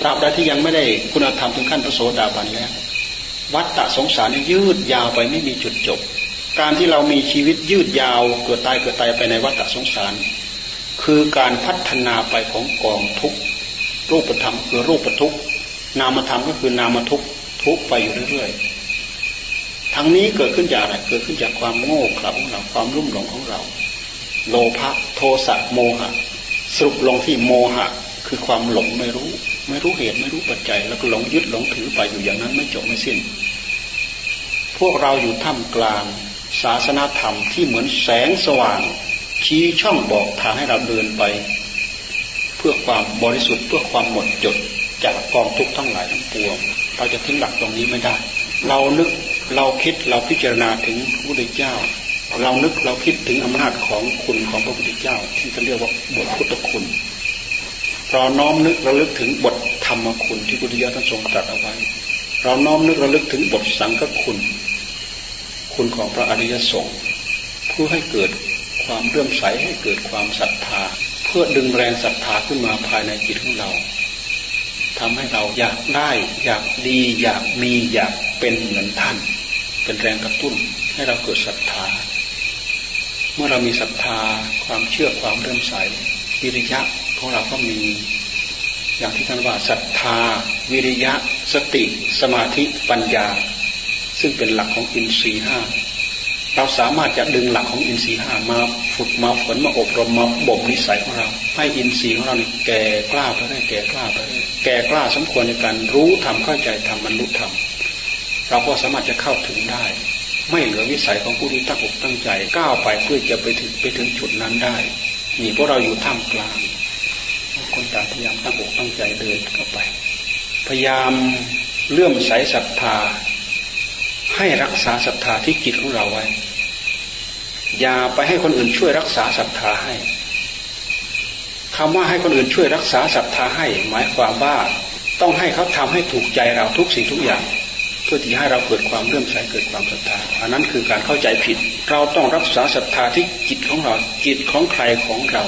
ตราบใดที่ยังไม่ได้คุณธรรมถึงขั้นพระโสดาบันแล้ว วัฏฏะสงสารยืดยาวไปไม่มีจุดจบ การที่เรามีชีวิตยืดยาวเกิดตายเกิดตายไปในวัฏสงสาร คือการพัฒนาไปของกองทุกรูปธรรมคือรูปทุกนามธรรมก็คือนามทุกทุกไปอยู่เรื่อยๆทั้งนี้เกิดขึ้นจากอะไรเกิดขึ้นจากความโง่เขลาของเราความรุ่มหลงของเรา โลภะโทสะโมหะ สรุปลงที่โมหะ คือความหลงไม่รู้ ไม่รู้เหตุไม่รู้ปัจจัย แล้วก็หลงยึดหลงถือไปอยู่อย่างนั้นไม่จบไม่สิ้น พวกเราอยู่ท่ามกลาง ศาสนาธรรมที่เหมือนแสงสว่าง ชี้ช่องบอกทางให้เราเดินไป เพื่อความบริสุทธิ์เพื่อความหมดจดจากกองทุกข์ทั้งหลายทั้งปวง เราจะทิ้งหลักตรงนี้ไม่ได้ เรานึกเราคิดเราพิจารณาถึงพระพุทธเจ้า เรานึกเราคิดถึงอำนาจของคุณของพระพุทธเจ้า ที่จะเรียกว่าบทพุทธคุณเราน้อมนึกเราลึกถึงบทธรรมคุณที่พุทธเจ้าท่านทรงตรัสเอาไว้ เราน้อมนึกเราลึกถึงบทสังฆคุณ คุณของพระอริยสงฆ์เพื่อให้เกิดความเรื่มใสให้เกิดความศรัทธา เพื่อดึงแรงศรัทธาขึ้นมาภายในจิตของเราทำให้เราอยากได้ อยากดีอยากมีอยากเป็นเหมือนท่าน เป็นแรงกระตุ้นให้เราเกิดศรัทธา เมื่อเรามีศรัทธาความเชื่อความเริ่มใสวิริยะของเราก็มี อย่างที่ท่านว่าศรัทธา วิริยะ สติ สมาธิปัญญา ซึ่งเป็นหลักของอินทรีห้าเราสามารถจะดึงหลักของอินทรีย์ห้ามาฝึกมาฝนมาอบรมมาบ่มนิสัยของเรา ให้อินทรีย์ของเราแก่กล้าไปได้แก่กล้าไปได้แก่กล้าสมควรในการรู้ทำเข้าใจทำบรรลุธรรมเราก็สามารถจะเข้าถึงได้ ไม่เหลือวิสัยของผู้ที่ตั้งอกตั้งใจก้าวไปเพื่อจะไปถึงไปถึงจุดนั้นได้นี่พวกเราอยู่ท่ามกลางคนต่างพยายามตั้งอกตั้งใจเดินเข้าไป พยายามเลื่อมใสศรัทธา ให้รักษาศรัทธาที่จิตของเราไว้ อย่าไปให้คนอื่นช่วยรักษาศรัทธาให้คำว่าให้คนอื่นช่วยรักษาศรัทธาให้ หมายความว่าต้องให้เขาทำให้ถูกใจเราทุกสิ่งทุกอย่าง เพื่อที่ให้เราเกิดความเลื่อมใสเกิดความศรัทธาอันนั้นคือการเข้าใจผิด เราต้องรักษาศรัทธาที่จิตของเราจิตของใครของเรา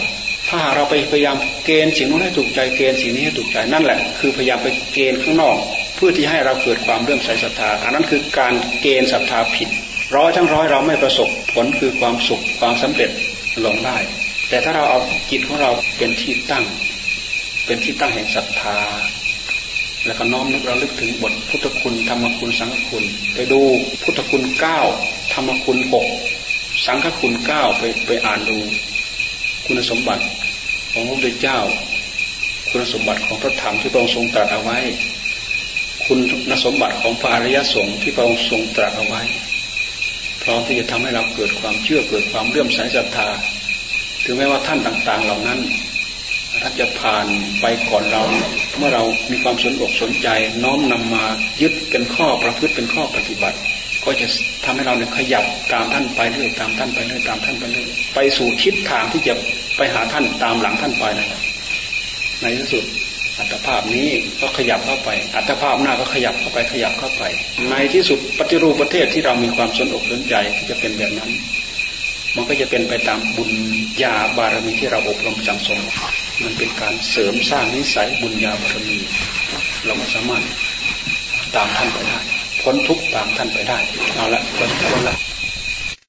ถ้าเราไปพยายามเกณฑ์สิ่งนู้นให้ถูกใจเกณฑ์สิ่งนี้ให้ถูกใจนั่นแหละ คือพยายามไปเกณฑ์ข้างนอก พื่อที่ให้เราเกิดความเริ่มใส่ศรัทธา อันนั้นคือการเกณฑ์ศรัทธาผิด ร้อยทั้งร้อยเราไม่ประสบผลคือความสุขความสำเร็จลงได้ แต่ถ้าเราเอาจิตของเราเป็นที่ตั้ง เป็นที่ตั้งแห่งศรัทธา แล้วก็น้อมนึกเราลึกถึงบทพุทธคุณธรรมคุณสังฆคุณไปดูพุทธคุณเก้าธรรมคุณหกสังฆคุณเก้าไปไปอ่านดู คุณสมบัติของพระพุทธเจ้า คุณสมบัติของพระธรรมที่พระองค์ทรงตรัสเอาไว้ คุณสมบัติของพระอริยสงฆ์ที่พระองค์ทรงตรัสเอาไว้ พร้อมที่จะทำให้เราเกิดความเชื่อเกิดความเลื่อมใสศรัทธา ถึงแม้ว่าท่านต่างๆ เหล่านั้นท่านจะผ่านไปก่อนเรา เมื่อเรามีความสนอกสนใจ น้อมนำมายึดเป็นข้อประพฤติเป็นข้อปฏิบัติ ก็จะทำให้เราเนี่ยขยับตามท่านไปเรื่อยตามท่านไปเรื่อยตามท่านไปเรื่อยไปสู่ทิศทางที่จะไปหาท่านตามหลังท่านไปนั่นแหละในที่สุด อัตภาพนี้ก็ขยับเข้าไป อัตภาพหน้าก็ขยับเข้าไปขยับเข้าไป ในที่สุดปฏิรูปประเทศที่เรามีความสนอกสนใจที่จะเป็นแบบนั้น มันก็จะเป็นไปตามบุญญาบารมีที่เราอบรมสั่งสม มันเป็นการเสริมสร้างนิสัยบุญญาบารมี เราก็สามารถตามท่านไปได้พ้นทุกตามท่านไปได้เอาละพ้นทุกละ